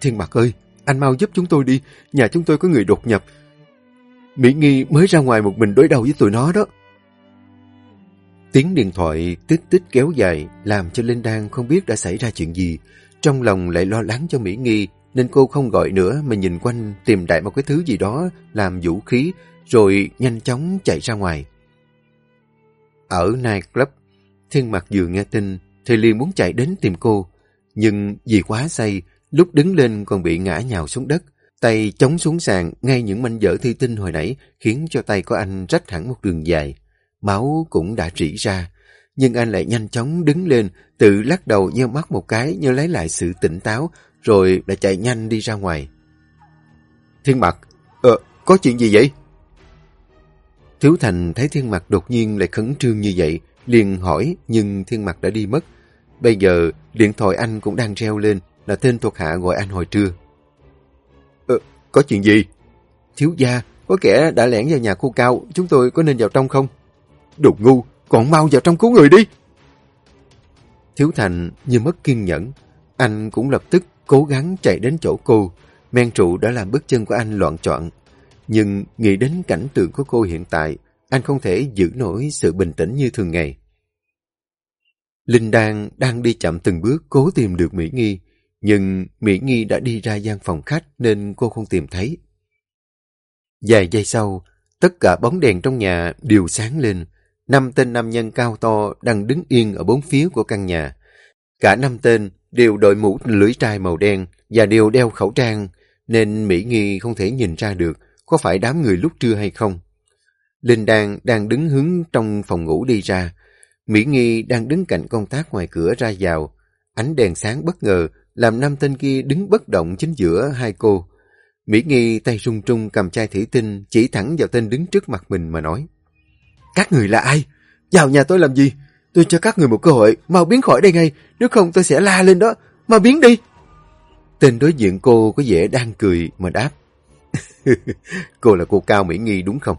Speaker 1: Thiên Mặt ơi, anh mau giúp chúng tôi đi, nhà chúng tôi có người đột nhập. Mỹ Nghi mới ra ngoài một mình đối đầu với tụi nó đó. Tiếng điện thoại tích tích kéo dài, làm cho Linh Đan không biết đã xảy ra chuyện gì. Trong lòng lại lo lắng cho Mỹ Nghi, nên cô không gọi nữa mà nhìn quanh tìm đại một cái thứ gì đó làm vũ khí, rồi nhanh chóng chạy ra ngoài. Ở nightclub, Thiên mặc vừa nghe tin, thì liền muốn chạy đến tìm cô. Nhưng vì quá say, lúc đứng lên còn bị ngã nhào xuống đất. Tay chống xuống sàn ngay những manh dở thi tinh hồi nãy khiến cho tay của anh rách hẳn một đường dài. Máu cũng đã rỉ ra. Nhưng anh lại nhanh chóng đứng lên, tự lắc đầu nheo mắt một cái như lấy lại sự tỉnh táo, rồi đã chạy nhanh đi ra ngoài. Thiên mặc ờ, có chuyện gì vậy? Thiếu Thành thấy Thiên Mặt đột nhiên lại khẩn trương như vậy, liền hỏi nhưng Thiên Mặt đã đi mất. Bây giờ, điện thoại anh cũng đang treo lên là tên thuộc hạ gọi anh hồi trưa. Ờ, có chuyện gì? Thiếu gia, có kẻ đã lẻn vào nhà cô Cao, chúng tôi có nên vào trong không? Đồ ngu, còn mau vào trong cứu người đi! Thiếu Thành như mất kiên nhẫn, anh cũng lập tức cố gắng chạy đến chỗ cô. Men trụ đã làm bước chân của anh loạn trọn. Nhưng nghĩ đến cảnh tượng của cô hiện tại, anh không thể giữ nổi sự bình tĩnh như thường ngày. Linh Đan đang đi chậm từng bước cố tìm được Mỹ Nghi, nhưng Mỹ Nghi đã đi ra gian phòng khách nên cô không tìm thấy. Vài giây sau, tất cả bóng đèn trong nhà đều sáng lên. Năm tên nam nhân cao to đang đứng yên ở bốn phía của căn nhà. Cả năm tên đều đội mũ lưỡi trai màu đen và đều đeo khẩu trang, nên Mỹ Nghi không thể nhìn ra được có phải đám người lúc trưa hay không. Linh Đan đang đứng hướng trong phòng ngủ đi ra, Mỹ Nghi đang đứng cạnh công tác ngoài cửa ra vào. Ánh đèn sáng bất ngờ làm năm tên kia đứng bất động chính giữa hai cô. Mỹ Nghi tay rung trung cầm chai thủy tinh chỉ thẳng vào tên đứng trước mặt mình mà nói. Các người là ai? Vào nhà tôi làm gì? Tôi cho các người một cơ hội, mau biến khỏi đây ngay, nếu không tôi sẽ la lên đó. Mau biến đi! Tên đối diện cô có vẻ đang cười mà đáp. cô là cô Cao Mỹ Nghi đúng không?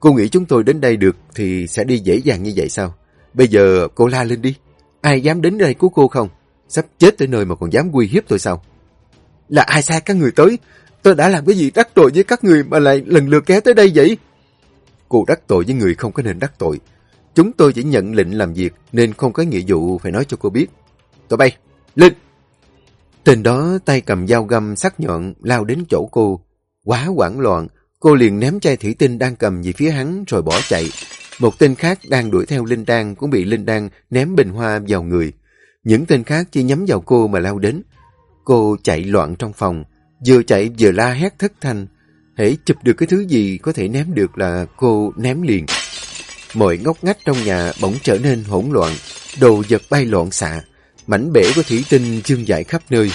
Speaker 1: Cô nghĩ chúng tôi đến đây được thì sẽ đi dễ dàng như vậy sao? Bây giờ cô la lên đi. Ai dám đến đây cứu cô không? Sắp chết tới nơi mà còn dám uy hiếp tôi sao? Là ai sai các người tới? Tôi đã làm cái gì đắc tội với các người mà lại lần lượt kéo tới đây vậy? Cô đắc tội với người không có nên đắc tội. Chúng tôi chỉ nhận lệnh làm việc nên không có nghĩa vụ phải nói cho cô biết. Tụi bay, lên! Tên đó tay cầm dao găm sắc nhọn lao đến chỗ cô. Quá hoảng loạn, cô liền ném chai thủy tinh đang cầm về phía hắn rồi bỏ chạy. Một tên khác đang đuổi theo Linh Đan cũng bị Linh Đan ném bình hoa vào người. Những tên khác chỉ nhắm vào cô mà lao đến. Cô chạy loạn trong phòng, vừa chạy vừa la hét thất thanh. Hãy chụp được cái thứ gì có thể ném được là cô ném liền. Mọi ngóc ngách trong nhà bỗng trở nên hỗn loạn, đồ vật bay loạn xạ, mảnh bể của thủy tinh chương dại khắp nơi.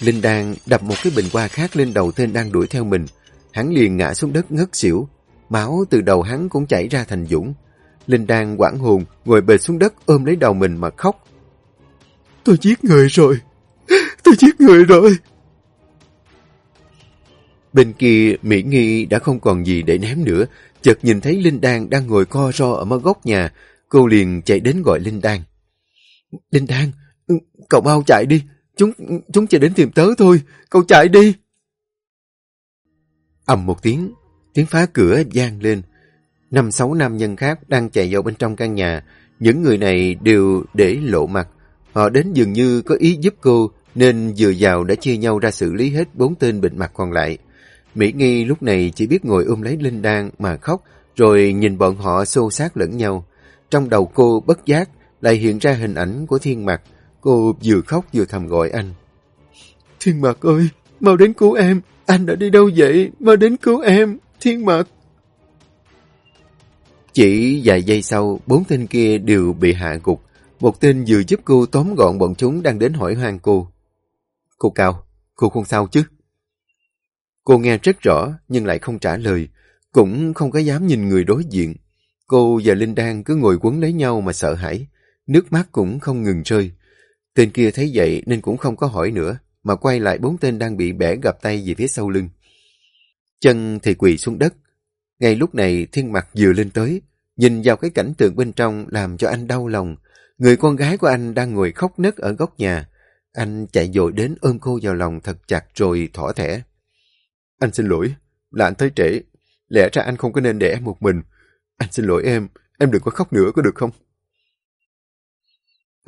Speaker 1: Linh Đan đập một cái bình hoa khác lên đầu tên đang đuổi theo mình. Hắn liền ngã xuống đất ngất xỉu, máu từ đầu hắn cũng chảy ra thành dũng. Linh Đan quảng hồn, ngồi bệt xuống đất ôm lấy đầu mình mà khóc. Tôi giết người rồi, tôi giết người rồi. Bên kia, Mỹ Nghi đã không còn gì để ném nữa, chợt nhìn thấy Linh Đan đang ngồi co ro ở một góc nhà, cô liền chạy đến gọi Linh Đan. Linh Đan, ừ, cậu mau chạy đi, chúng chúng chỉ đến tìm tớ thôi, cậu chạy đi. ầm một tiếng, tiếng phá cửa vang lên. Năm sáu nam nhân khác đang chạy vào bên trong căn nhà, những người này đều để lộ mặt. Họ đến dường như có ý giúp cô, nên vừa vào đã chia nhau ra xử lý hết bốn tên bệnh mặt còn lại. Mỹ Nghi lúc này chỉ biết ngồi ôm lấy Linh Đan mà khóc, rồi nhìn bọn họ xô xát lẫn nhau. Trong đầu cô bất giác lại hiện ra hình ảnh của thiên mặt. Cô vừa khóc vừa thầm gọi anh. Thiên Mạc ơi, mau đến cứu em. Anh đã đi đâu vậy? Mau đến cứu em. Thiên Mạc. Chỉ vài giây sau, bốn tên kia đều bị hạ gục. Một tên vừa giúp cô tóm gọn bọn chúng đang đến hỏi hoang cô. Cô Cao, cô không sao chứ? Cô nghe rất rõ nhưng lại không trả lời, cũng không có dám nhìn người đối diện. Cô và Linh Đan cứ ngồi quấn lấy nhau mà sợ hãi, nước mắt cũng không ngừng rơi. Tên kia thấy vậy nên cũng không có hỏi nữa, mà quay lại bốn tên đang bị bẻ gặp tay về phía sau lưng. Chân thì quỳ xuống đất. Ngay lúc này thiên mặt vừa lên tới, nhìn vào cái cảnh tượng bên trong làm cho anh đau lòng. Người con gái của anh đang ngồi khóc nấc ở góc nhà. Anh chạy dội đến ôm cô vào lòng thật chặt rồi thỏ thẻ. Anh xin lỗi, là anh tới trễ. Lẽ ra anh không có nên để em một mình. Anh xin lỗi em, em đừng có khóc nữa có được không?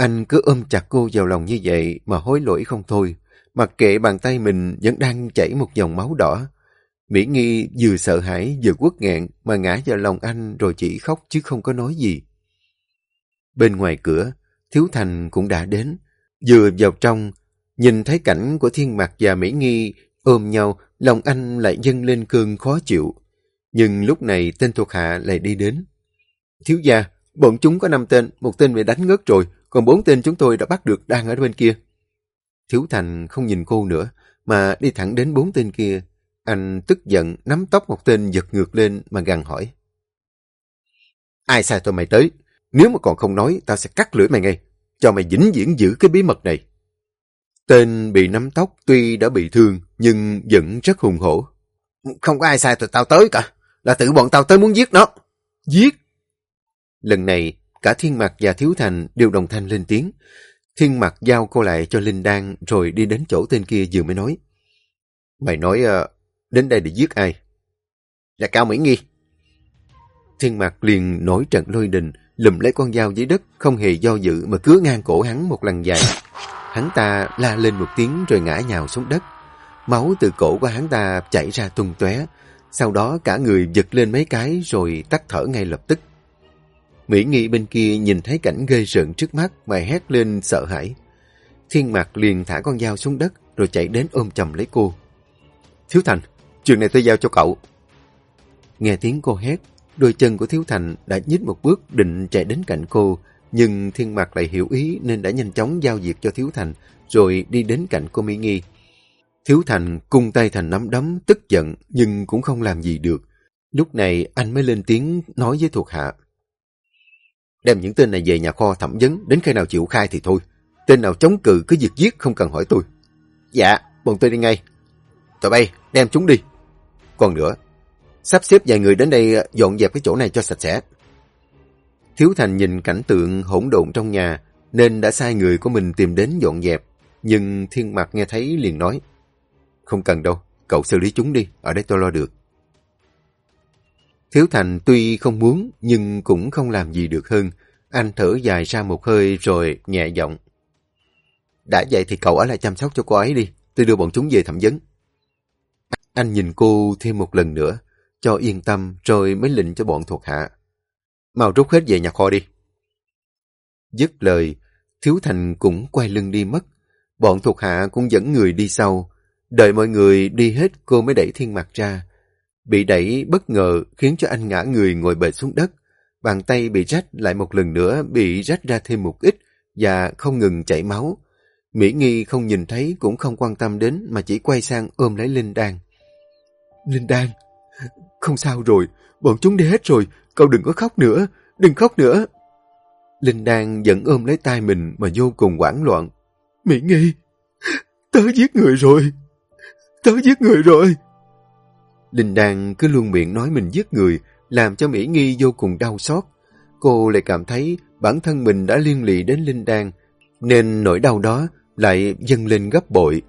Speaker 1: Anh cứ ôm chặt cô vào lòng như vậy mà hối lỗi không thôi. Mặc kệ bàn tay mình vẫn đang chảy một dòng máu đỏ. Mỹ Nghi vừa sợ hãi vừa quất nghẹn mà ngã vào lòng anh rồi chỉ khóc chứ không có nói gì. Bên ngoài cửa, Thiếu Thành cũng đã đến. Vừa vào trong, nhìn thấy cảnh của Thiên Mạc và Mỹ Nghi ôm nhau lòng anh lại dâng lên cơn khó chịu. Nhưng lúc này tên thuộc hạ lại đi đến. Thiếu gia, bọn chúng có năm tên, một tên bị đánh ngất rồi, còn bốn tên chúng tôi đã bắt được đang ở bên kia. Thiếu Thành không nhìn cô nữa, mà đi thẳng đến bốn tên kia. Anh tức giận nắm tóc một tên giật ngược lên mà gằn hỏi. Ai sai tôi mày tới? Nếu mà còn không nói, tao sẽ cắt lưỡi mày ngay, cho mày vĩnh viễn giữ cái bí mật này. Tên bị nắm tóc tuy đã bị thương, nhưng vẫn rất hùng hổ. Không có ai sai tụi tao tới cả, là tự bọn tao tới muốn giết nó. Giết? Lần này, cả Thiên Mạc và Thiếu Thành đều đồng thanh lên tiếng. Thiên Mạc giao cô lại cho Linh Đan rồi đi đến chỗ tên kia vừa mới nói. Mày nói uh, đến đây để giết ai? Là Cao Mỹ Nghi. Thiên Mạc liền nổi trận lôi đình, lùm lấy con dao dưới đất, không hề do dự mà cứa ngang cổ hắn một lần dài. Hắn ta la lên một tiếng rồi ngã nhào xuống đất. Máu từ cổ của hắn ta chảy ra tung tóe. Sau đó cả người giật lên mấy cái rồi tắt thở ngay lập tức. Mỹ Nghi bên kia nhìn thấy cảnh ghê rợn trước mắt mà hét lên sợ hãi. Thiên Mạc liền thả con dao xuống đất rồi chạy đến ôm chầm lấy cô. Thiếu Thành, chuyện này tôi giao cho cậu. Nghe tiếng cô hét, đôi chân của Thiếu Thành đã nhích một bước định chạy đến cạnh cô, nhưng Thiên Mạc lại hiểu ý nên đã nhanh chóng giao việc cho Thiếu Thành, rồi đi đến cạnh cô Mỹ Nghi. Thiếu Thành cung tay thành nắm đấm, tức giận nhưng cũng không làm gì được. Lúc này anh mới lên tiếng nói với thuộc hạ. Đem những tên này về nhà kho thẩm vấn, đến khi nào chịu khai thì thôi. Tên nào chống cự cứ việc giết không cần hỏi tôi. Dạ, bọn tôi đi ngay. Tụi bay, đem chúng đi. Còn nữa, sắp xếp vài người đến đây ờ, dọn dẹp cái chỗ này cho sạch sẽ. Thiếu Thành nhìn cảnh tượng hỗn độn trong nhà, nên đã sai người của mình tìm đến dọn dẹp. Nhưng Thiên Mạc nghe thấy liền nói, không cần đâu, cậu xử lý chúng đi, ở đây tôi lo được. Thiếu Thành tuy không muốn, nhưng cũng không làm gì được hơn. Anh thở dài ra một hơi rồi nhẹ giọng. Đã vậy thì cậu ở lại chăm sóc cho cô ấy đi, tôi đưa bọn chúng về thẩm vấn. Anh nhìn cô thêm một lần nữa, cho yên tâm rồi mới lệnh cho bọn thuộc hạ. Mau rút hết về nhà kho đi. Dứt lời, Thiếu Thành cũng quay lưng đi mất. Bọn thuộc hạ cũng dẫn người đi sau. Đợi mọi người đi hết cô mới đẩy thiên mặt ra. Bị đẩy bất ngờ khiến cho anh ngã người ngồi bệt xuống đất. Bàn tay bị rách lại một lần nữa bị rách ra thêm một ít và không ngừng chảy máu. Mỹ Nghi không nhìn thấy cũng không quan tâm đến mà chỉ quay sang ôm lấy Linh Đan. Linh Đan, không sao rồi, bọn chúng đi hết rồi, cậu đừng có khóc nữa, đừng khóc nữa. Linh Đan vẫn ôm lấy tay mình mà vô cùng hoảng loạn. Mỹ Nghi, tớ giết người rồi, tớ giết người rồi. Linh Đàn cứ luôn miệng nói mình giết người, làm cho Mỹ Nghi vô cùng đau xót. Cô lại cảm thấy bản thân mình đã liên lụy đến Linh Đan, nên nỗi đau đó lại dâng lên gấp bội.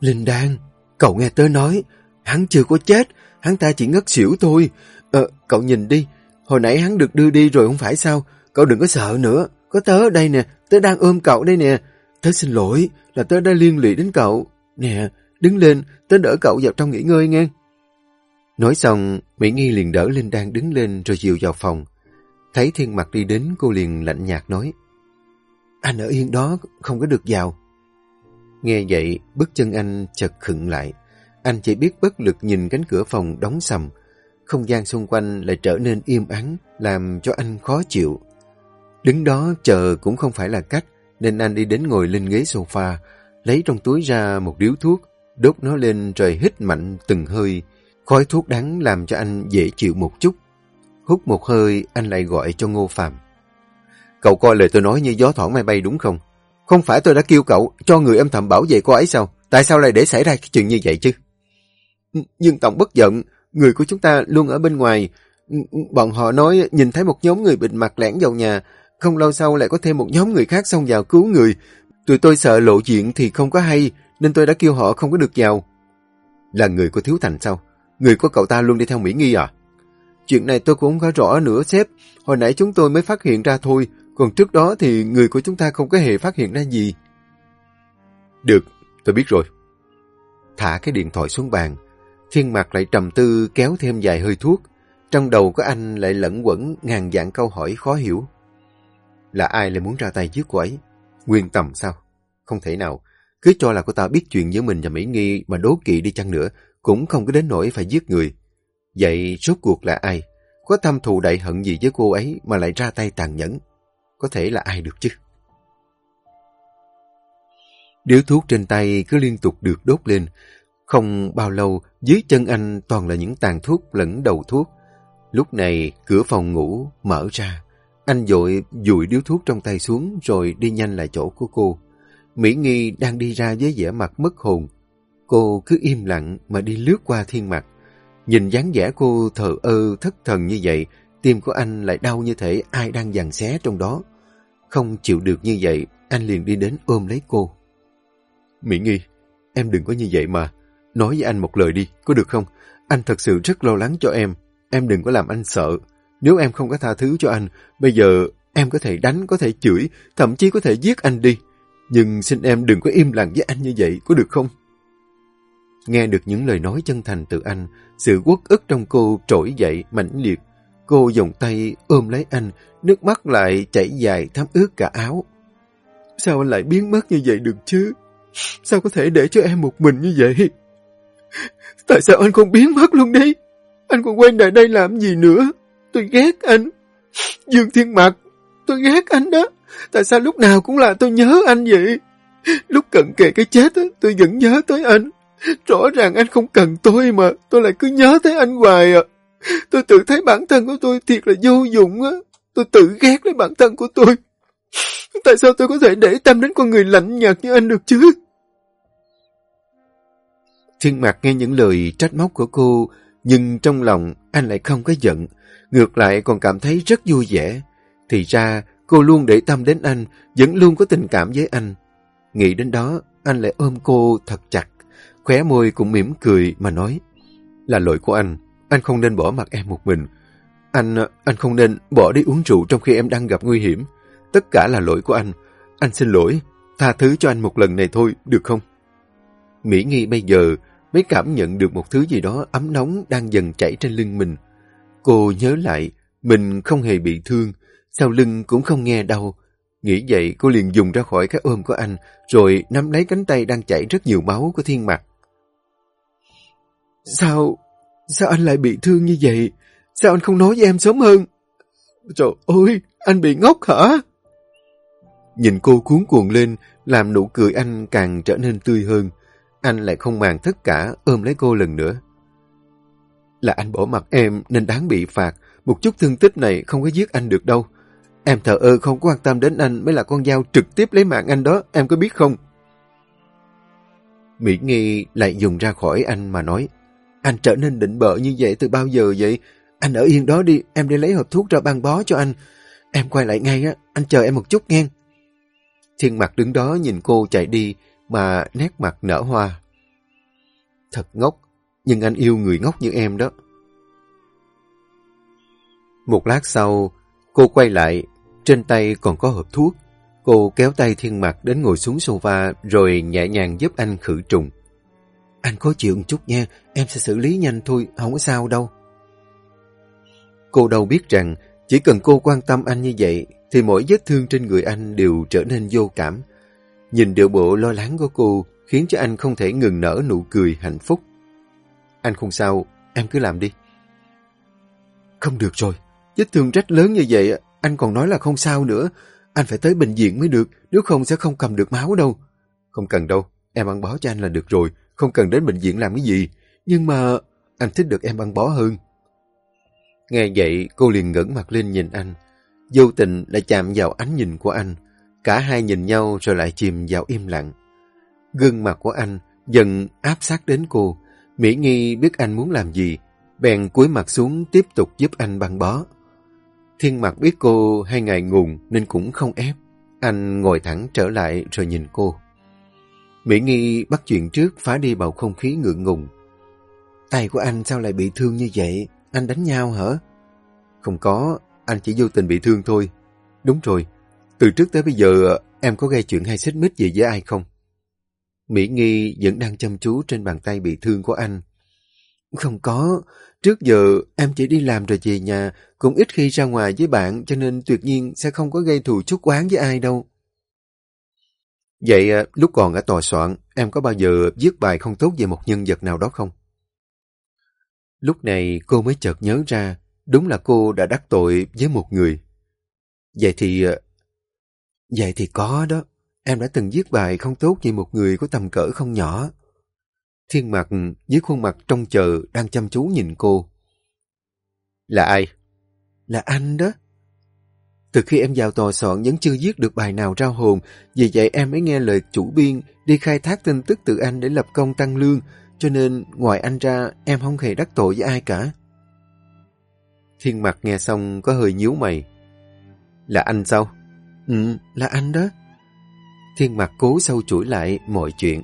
Speaker 1: Linh Đan, cậu nghe tớ nói, hắn chưa có chết, hắn ta chỉ ngất xỉu thôi. Ờ, cậu nhìn đi, hồi nãy hắn được đưa đi rồi không phải sao, cậu đừng có sợ nữa, có tớ ở đây nè, tớ đang ôm cậu đây nè. Tớ xin lỗi là tớ đã liên lụy đến cậu. Nè, đứng lên, tớ đỡ cậu vào trong nghỉ ngơi nghe. Nói xong, Mỹ Nghi liền đỡ Linh Đan đứng lên rồi dìu vào phòng. Thấy thiên Mặc đi đến, cô liền lạnh nhạt nói. Anh ở yên đó, không có được vào. Nghe vậy, bước chân anh chật khựng lại. Anh chỉ biết bất lực nhìn cánh cửa phòng đóng sầm. Không gian xung quanh lại trở nên im ắng, làm cho anh khó chịu. Đứng đó chờ cũng không phải là cách, nên anh đi đến ngồi lên ghế sofa, lấy trong túi ra một điếu thuốc, đốt nó lên rồi hít mạnh từng hơi. Khói thuốc đắng làm cho anh dễ chịu một chút. Hút một hơi, anh lại gọi cho Ngô Phạm. Cậu coi lời tôi nói như gió thoảng mây bay đúng không? Không phải tôi đã kêu cậu cho người âm thầm bảo vệ cô ấy sao? Tại sao lại để xảy ra cái chuyện như vậy chứ? Nhưng Tổng bất giận, người của chúng ta luôn ở bên ngoài. Bọn họ nói nhìn thấy một nhóm người bịt mặt lẻn vào nhà, không lâu sau lại có thêm một nhóm người khác xông vào cứu người. Tụi tôi sợ lộ diện thì không có hay, nên tôi đã kêu họ không có được vào. Là người của Thiếu Thành sao? Người của cậu ta luôn đi theo Mỹ Nghi à? Chuyện này tôi cũng không có rõ nữa sếp. Hồi nãy chúng tôi mới phát hiện ra thôi. Còn trước đó thì người của chúng ta không có hề phát hiện ra gì. Được, tôi biết rồi. Thả cái điện thoại xuống bàn. Thiên mặt lại trầm tư kéo thêm vài hơi thuốc. Trong đầu của anh lại lẫn quẩn ngàn dạng câu hỏi khó hiểu. Là ai lại muốn ra tay giết cô ấy? Nguyên tầm sao? Không thể nào. Cứ cho là cô ta biết chuyện giữa mình và Mỹ Nghi mà đố kỵ đi chăng nữa, cũng không có đến nỗi phải giết người. Vậy rốt cuộc là ai? Có thâm thù đại hận gì với cô ấy mà lại ra tay tàn nhẫn? Có thể là ai được chứ? Điếu thuốc trên tay cứ liên tục được đốt lên. Không bao lâu, dưới chân anh toàn là những tàn thuốc lẫn đầu thuốc. Lúc này, cửa phòng ngủ mở ra. Anh dội dụi điếu thuốc trong tay xuống rồi đi nhanh lại chỗ của cô. Mỹ Nghi đang đi ra với vẻ mặt mất hồn. Cô cứ im lặng mà đi lướt qua thiên mặt. Nhìn dáng vẻ cô thờ ơ thất thần như vậy, tim của anh lại đau như thể ai đang giằng xé trong đó. Không chịu được như vậy, anh liền đi đến ôm lấy cô. Mỹ Nghi, em đừng có như vậy mà. Nói với anh một lời đi, có được không? Anh thật sự rất lo lắng cho em. Em đừng có làm anh sợ. Nếu em không có tha thứ cho anh, bây giờ em có thể đánh, có thể chửi, thậm chí có thể giết anh đi. Nhưng xin em đừng có im lặng với anh như vậy, có được không? Nghe được những lời nói chân thành từ anh, sự uất ức trong cô trỗi dậy mãnh liệt. Cô dùng tay ôm lấy anh, nước mắt lại chảy dài thấm ướt cả áo. Sao anh lại biến mất như vậy được chứ? Sao có thể để cho em một mình như vậy? Tại sao anh không biến mất luôn đi? Anh còn quay lại đây làm gì nữa? Tôi ghét anh. Dương Thiên Mạc, tôi ghét anh đó. Tại sao lúc nào cũng là tôi nhớ anh vậy? Lúc cận kề cái chết, tôi vẫn nhớ tới anh. Rõ ràng anh không cần tôi mà, tôi lại cứ nhớ tới anh hoài à.
Speaker 2: Tôi tự thấy bản thân của tôi thiệt là vô dụng á. Tôi tự ghét lấy bản thân của tôi. Tại sao tôi có thể để tâm đến con người lạnh nhạt như anh được chứ?
Speaker 1: Thiên Mạc nghe những lời trách móc của cô, nhưng trong lòng anh lại không có giận. Ngược lại còn cảm thấy rất vui vẻ. Thì ra cô luôn để tâm đến anh, vẫn luôn có tình cảm với anh. Nghĩ đến đó, anh lại ôm cô thật chặt. Khóe môi cũng mỉm cười mà nói. Là lỗi của anh, anh không nên bỏ mặt em một mình. Anh, anh không nên bỏ đi uống rượu trong khi em đang gặp nguy hiểm. Tất cả là lỗi của anh. Anh xin lỗi, tha thứ cho anh một lần này thôi, được không? Mỹ Nghi bây giờ mới cảm nhận được một thứ gì đó ấm nóng đang dần chảy trên lưng mình. Cô nhớ lại, mình không hề bị thương, sau lưng cũng không nghe đau. Nghĩ vậy cô liền dùng ra khỏi cái ôm của anh, rồi nắm lấy cánh tay đang chảy rất nhiều máu của thiên mặt.
Speaker 2: Sao, sao anh lại bị thương như vậy? Sao anh không nói với em sớm hơn? Trời ơi, anh bị ngốc hả?
Speaker 1: Nhìn cô cuốn cuồng lên, làm nụ cười anh càng trở nên tươi hơn. Anh lại không màng tất cả, ôm lấy cô lần nữa. Là anh bỏ mặt em nên đáng bị phạt. Một chút thương tích này không có giết anh được đâu. Em thờ ơ không quan tâm đến anh mới là con dao trực tiếp lấy mạng anh đó, em có biết không? Mỹ Nghi lại dùng ra khỏi anh mà nói. Anh trở nên định bợ như vậy từ bao giờ vậy? Anh ở yên đó đi, em đi lấy hộp thuốc ra băng bó cho anh. Em quay lại ngay á, anh chờ em một chút nghe. Thiên mặt đứng đó nhìn cô chạy đi mà nét mặt nở hoa. Thật ngốc, nhưng anh yêu người ngốc như em đó. Một lát sau, cô quay lại, trên tay còn có hộp thuốc. Cô kéo tay thiên mặt đến ngồi xuống sofa rồi nhẹ nhàng giúp anh khử trùng. Anh khó chịu một chút nha, em sẽ xử lý nhanh thôi, không có sao đâu. Cô đâu biết rằng, chỉ cần cô quan tâm anh như vậy, thì mỗi vết thương trên người anh đều trở nên vô cảm. Nhìn điệu bộ lo lắng của cô khiến cho anh không thể ngừng nở nụ cười hạnh phúc. Anh không sao, em cứ làm đi. Không được rồi, vết thương rách lớn như vậy, anh còn nói là không sao nữa. Anh phải tới bệnh viện mới được, nếu không sẽ không cầm được máu đâu. Không cần đâu, em ăn bó cho anh là được rồi, không cần đến bệnh viện làm cái gì. Nhưng mà anh thích được em ăn bó hơn. Nghe vậy, cô liền ngẩng mặt lên nhìn anh. Vô tình lại chạm vào ánh nhìn của anh. Cả hai nhìn nhau rồi lại chìm vào im lặng. Gương mặt của anh dần áp sát đến cô. Mỹ Nghi biết anh muốn làm gì, bèn cúi mặt xuống tiếp tục giúp anh băng bó. Thiên mặc biết cô hay ngại ngùng nên cũng không ép. Anh ngồi thẳng trở lại rồi nhìn cô. Mỹ Nghi bắt chuyện trước phá đi bầu không khí ngượng ngùng. Tay của anh sao lại bị thương như vậy? Anh đánh nhau hả? Không có, anh chỉ vô tình bị thương thôi. Đúng rồi, từ trước tới bây giờ em có gây chuyện hay xích mích gì với ai không? Mỹ Nghi vẫn đang chăm chú trên bàn tay bị thương của anh. Không có, trước giờ em chỉ đi làm rồi về nhà, cũng ít khi ra ngoài với bạn cho nên tuyệt nhiên sẽ không có gây thù chút quán với ai đâu. Vậy à, lúc còn ở tòa soạn, em có bao giờ viết bài không tốt về một nhân vật nào đó không? Lúc này cô mới chợt nhớ ra, đúng là cô đã đắc tội với một người. Vậy thì... À, vậy thì có đó. Em đã từng viết bài không tốt về một người có tầm cỡ không nhỏ. Thiên mặt với khuôn mặt trông chờ đang chăm chú nhìn cô. Là ai? Là anh đó. Từ khi em vào tòa soạn vẫn chưa viết được bài nào ra hồn, vì vậy em mới nghe lời chủ biên đi khai thác tin tức từ anh để lập công tăng lương, cho nên ngoài anh ra em không hề đắc tội với ai cả. Thiên mặt nghe xong có hơi nhíu mày. Là anh sao? Ừ, là anh đó. Thiên mặt cố sâu chuỗi lại mọi chuyện.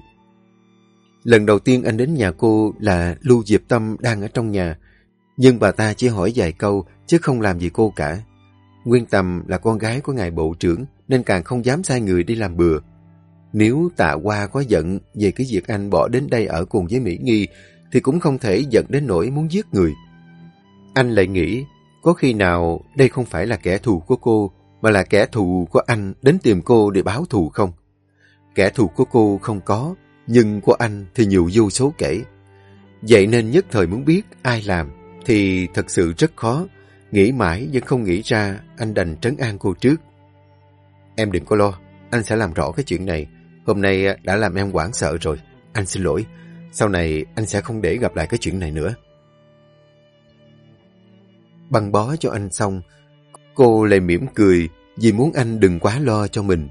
Speaker 1: Lần đầu tiên anh đến nhà cô là Lưu Diệp Tâm đang ở trong nhà, nhưng bà ta chỉ hỏi vài câu chứ không làm gì cô cả. Nguyên Tâm là con gái của ngài bộ trưởng nên càng không dám sai người đi làm bừa. Nếu tạ qua có giận về cái việc anh bỏ đến đây ở cùng với Mỹ Nghi thì cũng không thể giận đến nỗi muốn giết người. Anh lại nghĩ có khi nào đây không phải là kẻ thù của cô mà là kẻ thù của anh đến tìm cô để báo thù không? Kẻ thù của cô không có nhưng của anh thì nhiều vô số kể. Vậy nên nhất thời muốn biết ai làm thì thật sự rất khó. Nghĩ mãi vẫn không nghĩ ra anh đành trấn an cô trước. Em đừng có lo, anh sẽ làm rõ cái chuyện này. Hôm nay à, đã làm em quảng sợ rồi. Anh xin lỗi. Sau này anh sẽ không để gặp lại cái chuyện này nữa. băng bó cho anh xong, cô lại mỉm cười vì muốn anh đừng quá lo cho mình.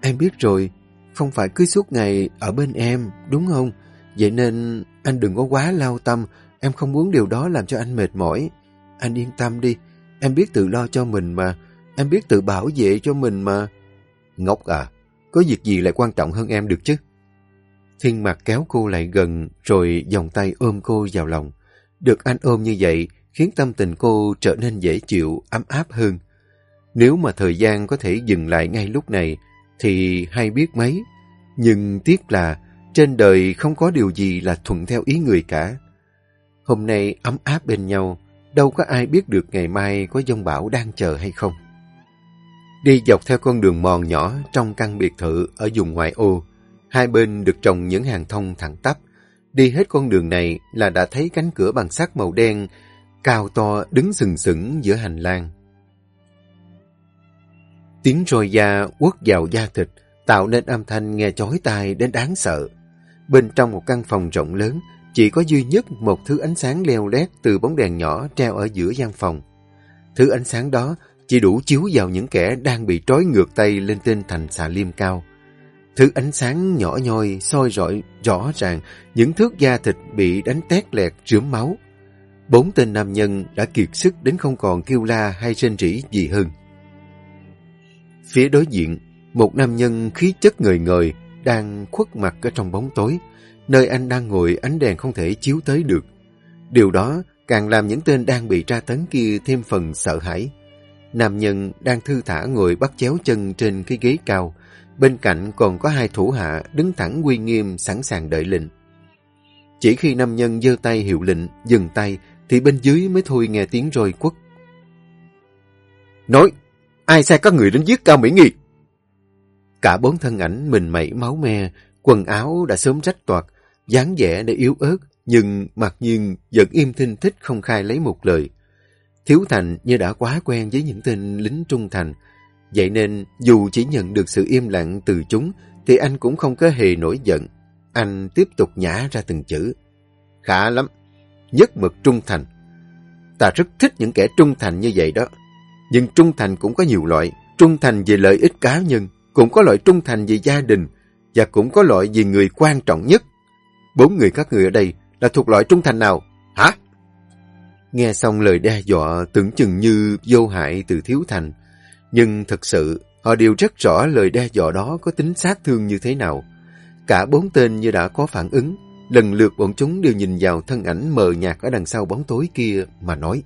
Speaker 1: Em biết rồi, không phải cứ suốt ngày ở bên em, đúng không? Vậy nên anh đừng có quá lao tâm, em không muốn điều đó làm cho anh mệt mỏi. Anh yên tâm đi, em biết tự lo cho mình mà, em biết tự bảo vệ cho mình mà. Ngốc à, có việc gì lại quan trọng hơn em được chứ? Thiên mặt kéo cô lại gần rồi vòng tay ôm cô vào lòng. Được anh ôm như vậy khiến tâm tình cô trở nên dễ chịu, ấm áp hơn. Nếu mà thời gian có thể dừng lại ngay lúc này thì hay biết mấy. Nhưng tiếc là trên đời không có điều gì là thuận theo ý người cả. Hôm nay ấm áp bên nhau, đâu có ai biết được ngày mai có dông bão đang chờ hay không. Đi dọc theo con đường mòn nhỏ trong căn biệt thự ở vùng ngoại ô, hai bên được trồng những hàng thông thẳng tắp. Đi hết con đường này là đã thấy cánh cửa bằng sắt màu đen, cao to đứng sừng sững giữa hành lang. Tiếng roi da quất vào da thịt, tạo nên âm thanh nghe chói tai đến đáng sợ. Bên trong một căn phòng rộng lớn, chỉ có duy nhất một thứ ánh sáng leo lét từ bóng đèn nhỏ treo ở giữa gian phòng. Thứ ánh sáng đó chỉ đủ chiếu vào những kẻ đang bị trói ngược tay lên trên thành xà liêm cao. Thứ ánh sáng nhỏ nhoi, soi rọi rõ ràng những thước da thịt bị đánh tét lẹt rướm máu. Bốn tên nam nhân đã kiệt sức đến không còn kêu la hay rên rỉ gì hơn. Phía đối diện, một nam nhân khí chất người ngời đang khuất mặt ở trong bóng tối, nơi anh đang ngồi ánh đèn không thể chiếu tới được. Điều đó càng làm những tên đang bị tra tấn kia thêm phần sợ hãi. Nam nhân đang thư thả ngồi bắt chéo chân trên cái ghế cao, bên cạnh còn có hai thủ hạ đứng thẳng uy nghiêm sẵn sàng đợi lệnh. Chỉ khi nam nhân giơ tay hiệu lệnh, dừng tay, thì bên dưới mới thôi nghe tiếng roi quất. Nói, ai sai các người đến giết Cao Mỹ Nghi? Cả bốn thân ảnh mình mẩy máu me, quần áo đã sớm rách toạc, dáng vẻ đã yếu ớt, nhưng mặc nhiên vẫn im thinh thích không khai lấy một lời. Thiếu Thành như đã quá quen với những tên lính trung thành, vậy nên dù chỉ nhận được sự im lặng từ chúng, thì anh cũng không có hề nổi giận. Anh tiếp tục nhả ra từng chữ. Khá lắm, nhất mực trung thành. Ta rất thích những kẻ trung thành như vậy đó. Nhưng trung thành cũng có nhiều loại, trung thành về lợi ích cá nhân, cũng có loại trung thành về gia đình, và cũng có loại về người quan trọng nhất. Bốn người các người ở đây là thuộc loại trung thành nào? Hả? Nghe xong lời đe dọa tưởng chừng như vô hại từ Thiếu Thành. Nhưng thật sự, họ đều rất rõ lời đe dọa đó có tính sát thương như thế nào. Cả bốn tên như đã có phản ứng, lần lượt bọn chúng đều nhìn vào thân ảnh mờ nhạt ở đằng sau bóng tối kia mà nói.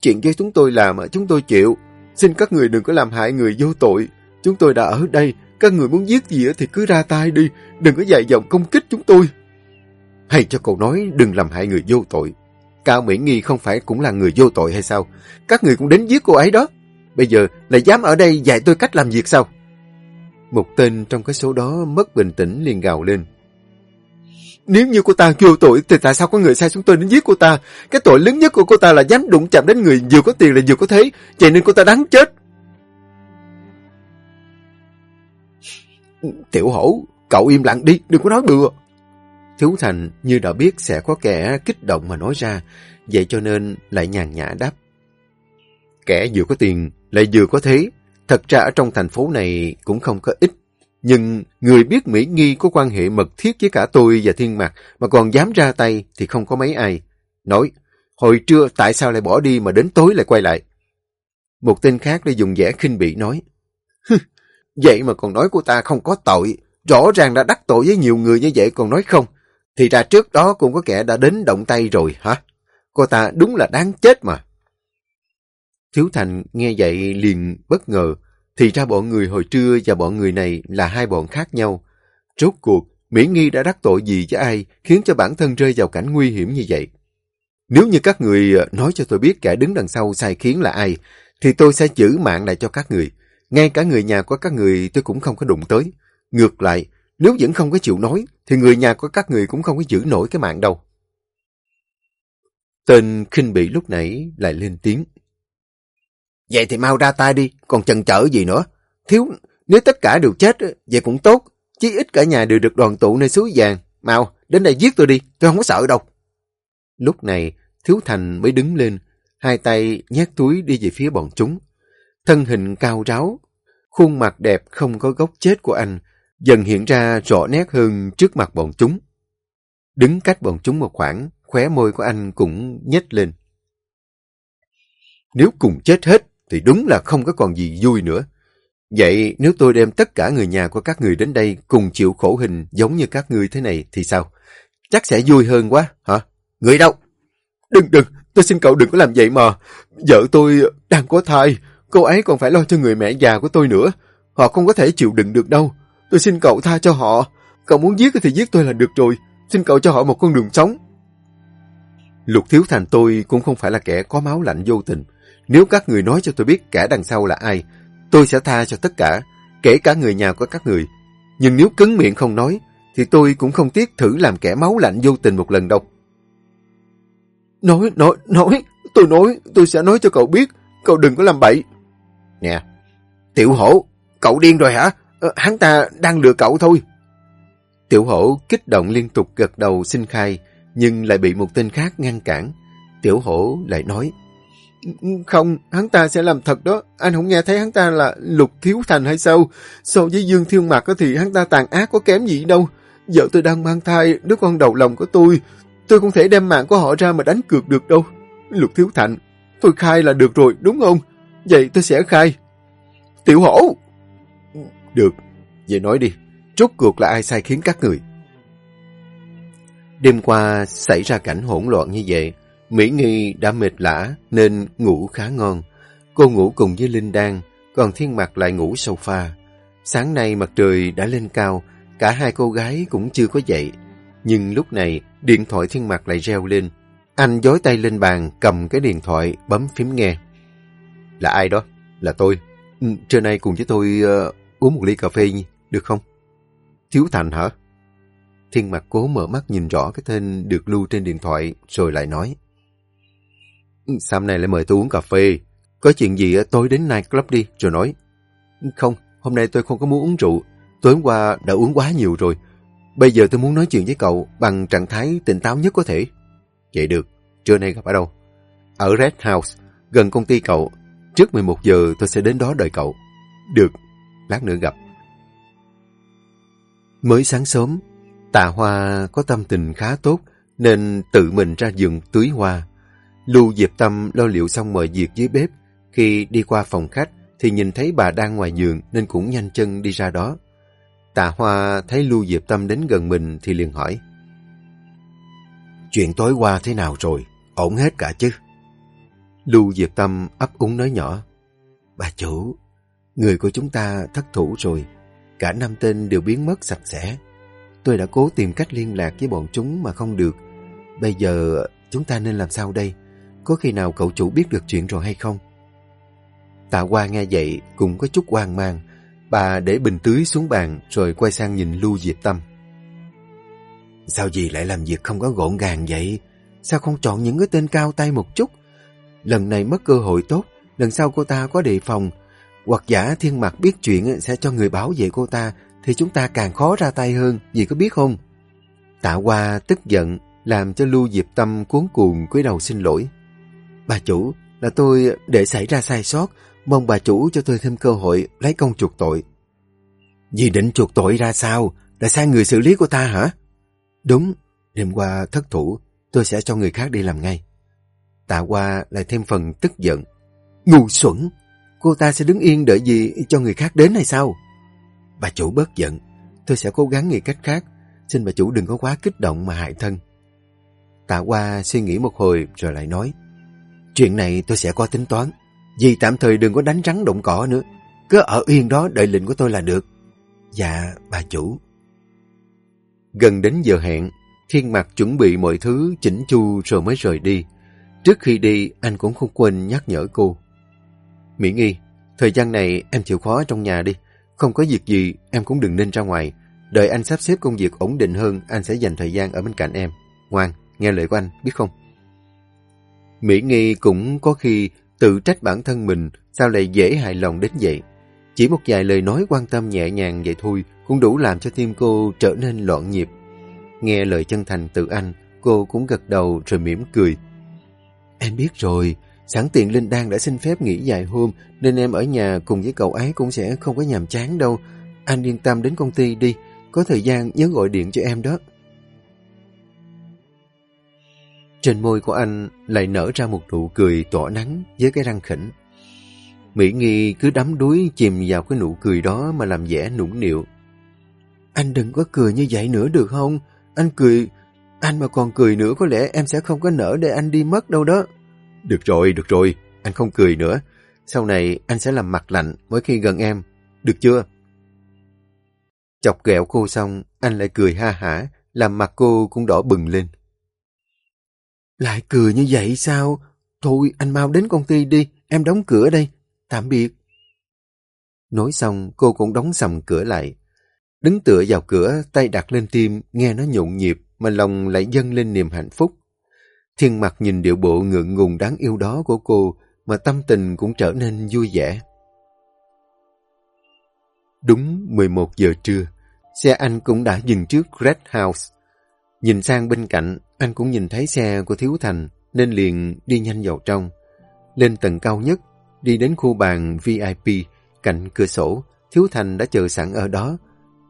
Speaker 1: Chuyện cho chúng tôi làm mà chúng tôi chịu. Xin các người đừng có làm hại người vô tội. Chúng tôi đã ở đây, các người muốn giết gì thì cứ ra tay đi, đừng có dạy dòng công kích chúng tôi. Hay cho cậu nói đừng làm hại người vô tội. Cao Mỹ Nghi không phải cũng là người vô tội hay sao? Các người cũng đến giết cô ấy đó. Bây giờ lại dám ở đây dạy tôi cách làm việc sao? Một tên trong cái số đó mất bình tĩnh liền gào lên. Nếu như cô ta vô tội thì tại sao có người sai chúng tôi đến giết cô ta? Cái tội lớn nhất của cô ta là dám đụng chạm đến người vừa có tiền là vừa có thế, vậy nên cô ta đáng chết. Tiểu hổ, cậu im lặng đi, đừng có nói bừa. Thiếu Thành như đã biết sẽ có kẻ kích động mà nói ra, vậy cho nên lại nhàn nhã đáp. Kẻ vừa có tiền, lại vừa có thế. Thật ra ở trong thành phố này cũng không có ít. Nhưng người biết Mỹ Nghi có quan hệ mật thiết với cả tôi và Thiên Mạc mà còn dám ra tay thì không có mấy ai. Nói, hồi trưa tại sao lại bỏ đi mà đến tối lại quay lại? Một tên khác đã dùng vẻ khinh bỉ nói. vậy mà còn nói cô ta không có tội. Rõ ràng đã đắc tội với nhiều người như vậy còn nói không. Thì ra trước đó cũng có kẻ đã đến động tay rồi hả? Cô ta đúng là đáng chết mà. Thiếu Thành nghe vậy liền bất ngờ. Thì ra bọn người hồi trưa và bọn người này là hai bọn khác nhau. Rốt cuộc, Mỹ Nghi đã đắc tội gì với ai khiến cho bản thân rơi vào cảnh nguy hiểm như vậy? Nếu như các người ờ, nói cho tôi biết kẻ đứng đằng sau sai khiến là ai, thì tôi sẽ giữ mạng lại cho các người. Ngay cả người nhà của các người tôi cũng không có đụng tới. Ngược lại, nếu vẫn không có chịu nói, thì người nhà của các người cũng không có giữ nổi cái mạng đâu. Tên khinh bị lúc nãy lại lên tiếng. Vậy thì mau ra tay đi, còn chần chở gì nữa. Thiếu, nếu tất cả đều chết, vậy cũng tốt. Chí ít cả nhà đều được đoàn tụ nơi suối vàng. Mau, đến đây giết tôi đi, tôi không có sợ đâu. Lúc này, Thiếu Thành mới đứng lên, hai tay nhét túi đi về phía bọn chúng. Thân hình cao ráo, khuôn mặt đẹp không có gốc chết của anh, dần hiện ra rõ nét hơn trước mặt bọn chúng. Đứng cách bọn chúng một khoảng, khóe môi của anh cũng nhếch lên. Nếu cùng chết hết, thì đúng là không có còn gì vui nữa. Vậy nếu tôi đem tất cả người nhà của các người đến đây cùng chịu khổ hình giống như các người thế này thì sao? Chắc sẽ vui hơn quá, hả? Người đâu? Đừng, đừng, tôi xin cậu đừng có làm vậy mà. Vợ tôi đang có thai, cô ấy còn phải lo cho người mẹ già của tôi nữa. Họ không có thể chịu đựng được đâu. Tôi xin cậu tha cho họ. Cậu muốn giết thì giết tôi là được rồi. Xin cậu cho họ một con đường sống. Lục Thiếu Thành tôi cũng không phải là kẻ có máu lạnh vô tình. Nếu các người nói cho tôi biết kẻ đằng sau là ai, tôi sẽ tha cho tất cả, kể cả người nhà của các người. Nhưng nếu cứng miệng không nói, thì tôi cũng không tiếc thử làm kẻ máu lạnh vô tình một lần đâu.
Speaker 2: Nói, nói, nói, tôi nói, tôi sẽ nói cho cậu biết, cậu đừng có làm bậy.
Speaker 1: Nè, tiểu hổ, cậu điên rồi hả? Ờ, hắn ta đang lừa cậu thôi. Tiểu hổ kích động liên tục gật đầu xin khai, nhưng lại bị một tên khác ngăn cản. Tiểu hổ lại nói,
Speaker 2: không, hắn ta sẽ làm thật đó. Anh không nghe thấy hắn ta là lục thiếu thành hay sao? So với Dương Thiên Mạc thì hắn ta tàn ác có kém gì đâu. Vợ tôi đang mang thai, đứa con đầu lòng của tôi. Tôi không thể đem mạng của họ ra mà đánh cược được đâu. Lục thiếu thành, tôi khai là được rồi, đúng không? Vậy tôi sẽ khai. Tiểu hổ!
Speaker 1: Được, vậy nói đi. Rốt cuộc là ai sai khiến các người? Đêm qua xảy ra cảnh hỗn loạn như vậy, Mỹ Nghi đã mệt lã nên ngủ khá ngon. Cô ngủ cùng với Linh Đan, còn Thiên mặc lại ngủ sofa. Sáng nay mặt trời đã lên cao, cả hai cô gái cũng chưa có dậy. Nhưng lúc này, điện thoại Thiên mặc lại reo lên. Anh dối tay lên bàn, cầm cái điện thoại, bấm phím nghe. Là ai đó? Là tôi. Ừ, trưa nay cùng với tôi uh, uống một ly cà phê, được không? Thiếu Thành hả? Thiên mặc cố mở mắt nhìn rõ cái tên được lưu trên điện thoại, rồi lại nói. Sam này lại mời tôi uống cà phê? Có chuyện gì tối đến nightclub đi, rồi nói. Không, hôm nay tôi không có muốn uống rượu. Tối hôm qua đã uống quá nhiều rồi. Bây giờ tôi muốn nói chuyện với cậu bằng trạng thái tỉnh táo nhất có thể. Vậy được, trưa nay gặp ở đâu? Ở Red House, gần công ty cậu. Trước 11 giờ tôi sẽ đến đó đợi cậu. Được, lát nữa gặp. Mới sáng sớm, Tạ Hoa có tâm tình khá tốt nên tự mình ra giường tưới hoa. Lưu Diệp Tâm lo liệu xong mọi việc dưới bếp. Khi đi qua phòng khách thì nhìn thấy bà đang ngoài giường nên cũng nhanh chân đi ra đó. Tạ Hoa thấy Lưu Diệp Tâm đến gần mình thì liền hỏi. Chuyện tối qua thế nào rồi? Ổn hết cả chứ? Lưu Diệp Tâm ấp úng nói nhỏ. Bà chủ, người của chúng ta thất thủ rồi. Cả năm tên đều biến mất sạch sẽ. Tôi đã cố tìm cách liên lạc với bọn chúng mà không được. Bây giờ chúng ta nên làm sao đây? Có khi nào cậu chủ biết được chuyện rồi hay không? Tạ Hoa nghe vậy cũng có chút hoang mang. Bà để bình tưới xuống bàn rồi quay sang nhìn Lưu Diệp Tâm. Sao gì lại làm việc không có gọn gàng vậy? Sao không chọn những cái tên cao tay một chút? Lần này mất cơ hội tốt, lần sau cô ta có đề phòng. Hoặc giả thiên mặt biết chuyện sẽ cho người bảo vệ cô ta, thì chúng ta càng khó ra tay hơn, dì có biết không? Tạ Hoa tức giận, làm cho Lưu Diệp Tâm cuốn cuồng cúi đầu xin lỗi. Bà chủ, là tôi để xảy ra sai sót, mong bà chủ cho tôi thêm cơ hội lấy công chuộc tội. Dì định chuộc tội ra sao? Là sai người xử lý của ta hả? Đúng, đêm qua thất thủ, tôi sẽ cho người khác đi làm ngay. Tạ qua lại thêm phần tức giận. Ngu xuẩn! Cô ta sẽ đứng yên đợi gì cho người khác đến hay sao? Bà chủ bớt giận, tôi sẽ cố gắng nghĩ cách khác. Xin bà chủ đừng có quá kích động mà hại thân. Tạ qua suy nghĩ một hồi rồi lại nói. Chuyện này tôi sẽ có tính toán. Vì tạm thời đừng có đánh rắn động cỏ nữa. Cứ ở yên đó đợi lệnh của tôi là được. Dạ, bà chủ. Gần đến giờ hẹn, Thiên mặc chuẩn bị mọi thứ chỉnh chu rồi mới rời đi. Trước khi đi, anh cũng không quên nhắc nhở cô. Mỹ Nghi, thời gian này em chịu khó trong nhà đi. Không có việc gì, em cũng đừng nên ra ngoài. Đợi anh sắp xếp công việc ổn định hơn, anh sẽ dành thời gian ở bên cạnh em. Ngoan, nghe lời của anh, biết không? Mỹ Nghi cũng có khi tự trách bản thân mình sao lại dễ hài lòng đến vậy. Chỉ một vài lời nói quan tâm nhẹ nhàng vậy thôi cũng đủ làm cho tim cô trở nên loạn nhịp. Nghe lời chân thành từ anh, cô cũng gật đầu rồi mỉm cười.
Speaker 2: Em biết rồi, sẵn tiện Linh Đan đã xin phép nghỉ dài hôm nên em ở nhà cùng với cậu ấy cũng sẽ không có nhàm chán đâu. Anh yên tâm đến công ty đi, có thời gian nhớ gọi điện cho em đó. Trên môi của anh lại nở ra một nụ cười tỏa nắng với cái răng khỉnh. Mỹ Nghi cứ đắm đuối chìm vào cái nụ cười đó mà làm vẻ nũng nịu. Anh đừng có cười như vậy nữa được không? Anh cười... Anh mà còn cười nữa có lẽ em sẽ không có nở để anh đi mất đâu đó.
Speaker 1: Được rồi, được rồi. Anh không cười nữa. Sau này anh sẽ làm mặt lạnh mỗi khi gần em. Được chưa? Chọc ghẹo cô xong, anh lại cười ha hả, làm mặt cô cũng đỏ bừng lên.
Speaker 2: Lại cười như vậy sao? Thôi anh mau đến công ty đi, em đóng cửa đây. Tạm biệt.
Speaker 1: Nói xong cô cũng đóng sầm cửa lại. Đứng tựa vào cửa, tay đặt lên tim, nghe nó nhộn nhịp mà lòng lại dâng lên niềm hạnh phúc. Thiên mặt nhìn điệu bộ ngượng ngùng đáng yêu đó của cô mà tâm tình cũng trở nên vui vẻ. Đúng 11 giờ trưa, xe anh cũng đã dừng trước Red House. Nhìn sang bên cạnh, anh cũng nhìn thấy xe của Thiếu Thành nên liền đi nhanh vào trong. Lên tầng cao nhất, đi đến khu bàn VIP cạnh cửa sổ, Thiếu Thành đã chờ sẵn ở đó.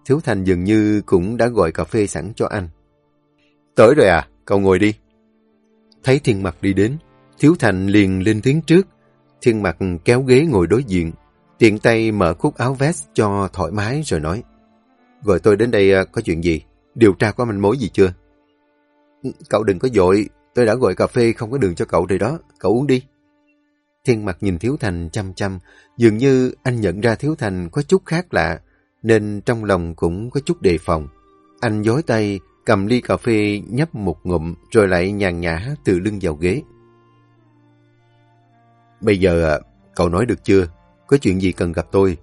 Speaker 1: Thiếu Thành dường như cũng đã gọi cà phê sẵn cho anh. Tới rồi à, cậu ngồi đi. Thấy Thiên Mặt đi đến, Thiếu Thành liền lên tiếng trước. Thiên Mặt kéo ghế ngồi đối diện, tiện tay mở cúc áo vest cho thoải mái rồi nói. Gọi tôi đến đây à, có chuyện gì? Điều tra có manh mối gì chưa? Cậu đừng có dội, tôi đã gọi cà phê không có đường cho cậu rồi đó, cậu uống đi. Thiên mặt nhìn Thiếu Thành chăm chăm, dường như anh nhận ra Thiếu Thành có chút khác lạ, nên trong lòng cũng có chút đề phòng. Anh dối tay, cầm ly cà phê nhấp một ngụm, rồi lại nhàn nhã từ lưng vào ghế. Bây giờ, à, cậu nói được chưa? Có chuyện gì cần gặp tôi?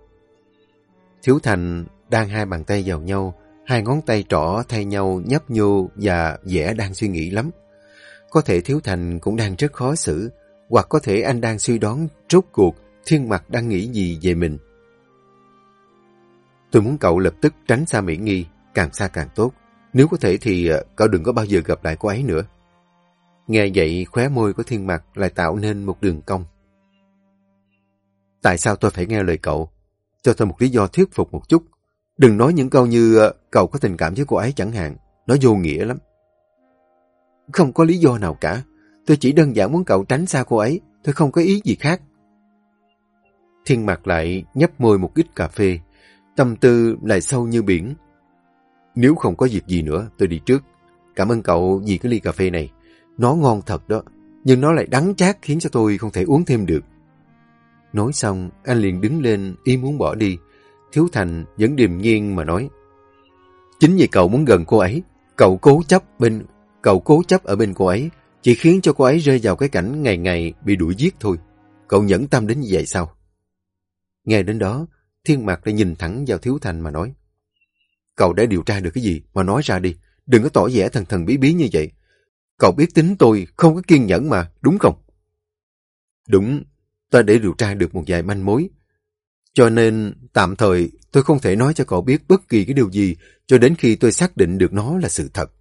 Speaker 1: Thiếu Thành đang hai bàn tay vào nhau, hai ngón tay trỏ thay nhau nhấp nhô và vẻ đang suy nghĩ lắm. Có thể Thiếu Thành cũng đang rất khó xử, hoặc có thể anh đang suy đoán rốt cuộc thiên mặt đang nghĩ gì về mình. Tôi muốn cậu lập tức tránh xa Mỹ Nghi, càng xa càng tốt. Nếu có thể thì ờ, cậu đừng có bao giờ gặp lại cô ấy nữa. Nghe vậy, khóe môi của thiên mặt lại tạo nên một đường cong. Tại sao tôi phải nghe lời cậu? Cho tôi một lý do thuyết phục một chút. Đừng nói những câu như ờ, cậu có tình cảm với cô ấy chẳng hạn. Nó vô nghĩa lắm. Không có lý do nào cả. Tôi chỉ đơn giản muốn cậu tránh xa cô ấy. Tôi không có ý gì khác. Thiên mặt lại nhấp môi một ít cà phê. Tâm tư lại sâu như biển. Nếu không có việc gì nữa, tôi đi trước. Cảm ơn cậu vì cái ly cà phê này. Nó ngon thật đó, nhưng nó lại đắng chát khiến cho tôi không thể uống thêm được. Nói xong, anh liền đứng lên, ý muốn bỏ đi. Thiếu Thành vẫn điềm nhiên mà nói. Chính vì cậu muốn gần cô ấy, cậu cố chấp bên cậu cố chấp ở bên cô ấy, chỉ khiến cho cô ấy rơi vào cái cảnh ngày ngày bị đuổi giết thôi. Cậu nhẫn tâm đến như vậy sao? Nghe đến đó, Thiên Mạc lại nhìn thẳng vào Thiếu Thành mà nói. Cậu đã điều tra được cái gì mà nói ra đi, đừng có tỏ vẻ thần thần bí bí như vậy. Cậu biết tính tôi không có kiên nhẫn mà, đúng không? Đúng, ta để điều tra được một vài manh mối. Cho nên, tạm thời, tôi không thể nói cho cậu biết bất kỳ cái điều gì cho đến khi tôi xác định được nó là sự thật.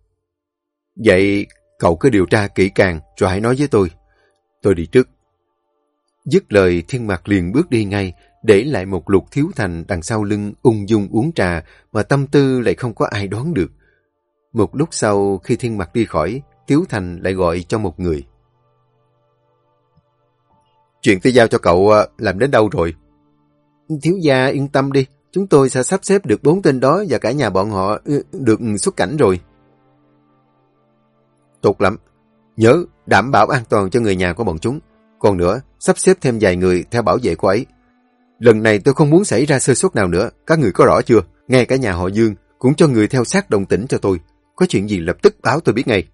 Speaker 1: Vậy, cậu cứ điều tra kỹ càng rồi hãy nói với tôi. Tôi đi trước. Dứt lời, thiên mặt liền bước đi ngay, để lại một lục thiếu thành đằng sau lưng ung dung uống trà mà tâm tư lại không có ai đoán được. Một lúc sau, khi thiên mặt đi khỏi, thiếu Thành lại gọi cho một người. Chuyện tôi giao cho cậu à, làm đến đâu rồi? Thiếu gia yên tâm đi, chúng tôi sẽ sắp xếp được bốn tên đó và cả nhà bọn họ ừ, được xuất cảnh rồi. Tốt lắm. Nhớ đảm bảo an toàn cho người nhà của bọn chúng. Còn nữa, sắp xếp thêm vài người theo bảo vệ cô ấy. Lần này tôi không muốn xảy ra sơ suất nào nữa, các người có rõ chưa? Ngay cả nhà họ Dương cũng cho người theo sát đồng tỉnh cho tôi. Có chuyện gì lập tức báo tôi biết ngay.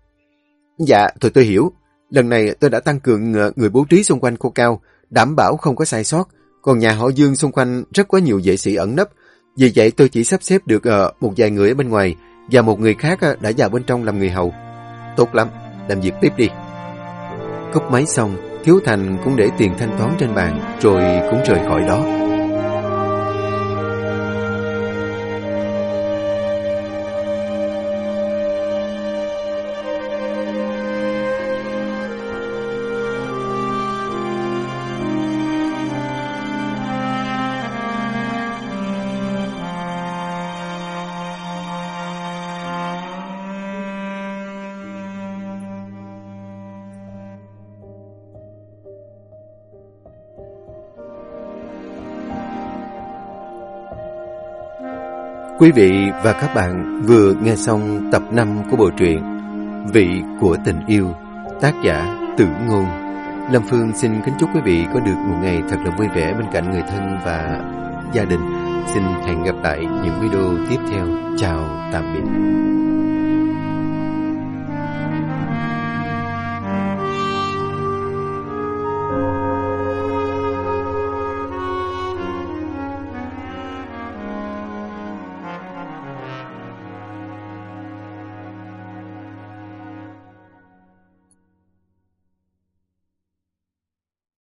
Speaker 1: Dạ, thôi tôi hiểu. Lần này tôi đã tăng cường ờ, người bố trí xung quanh cô cao, đảm bảo không có sai sót. Còn nhà họ Dương xung quanh rất có nhiều vệ sĩ ẩn nấp. Vì vậy tôi chỉ sắp xếp được uh, một vài người ở bên ngoài và một người khác uh, đã vào bên trong làm người hầu. Tốt lắm, làm việc tiếp đi. Cúp máy xong, Thiếu Thành cũng để tiền thanh toán trên bàn rồi cũng rời khỏi đó. Quý vị và các bạn vừa nghe xong tập 5 của bộ truyện Vị của tình yêu, tác giả Tử Ngôn. Lâm Phương xin kính chúc quý vị có được một ngày thật là vui vẻ bên cạnh người thân và gia đình. Xin hẹn gặp lại những video tiếp theo. Chào, tạm biệt.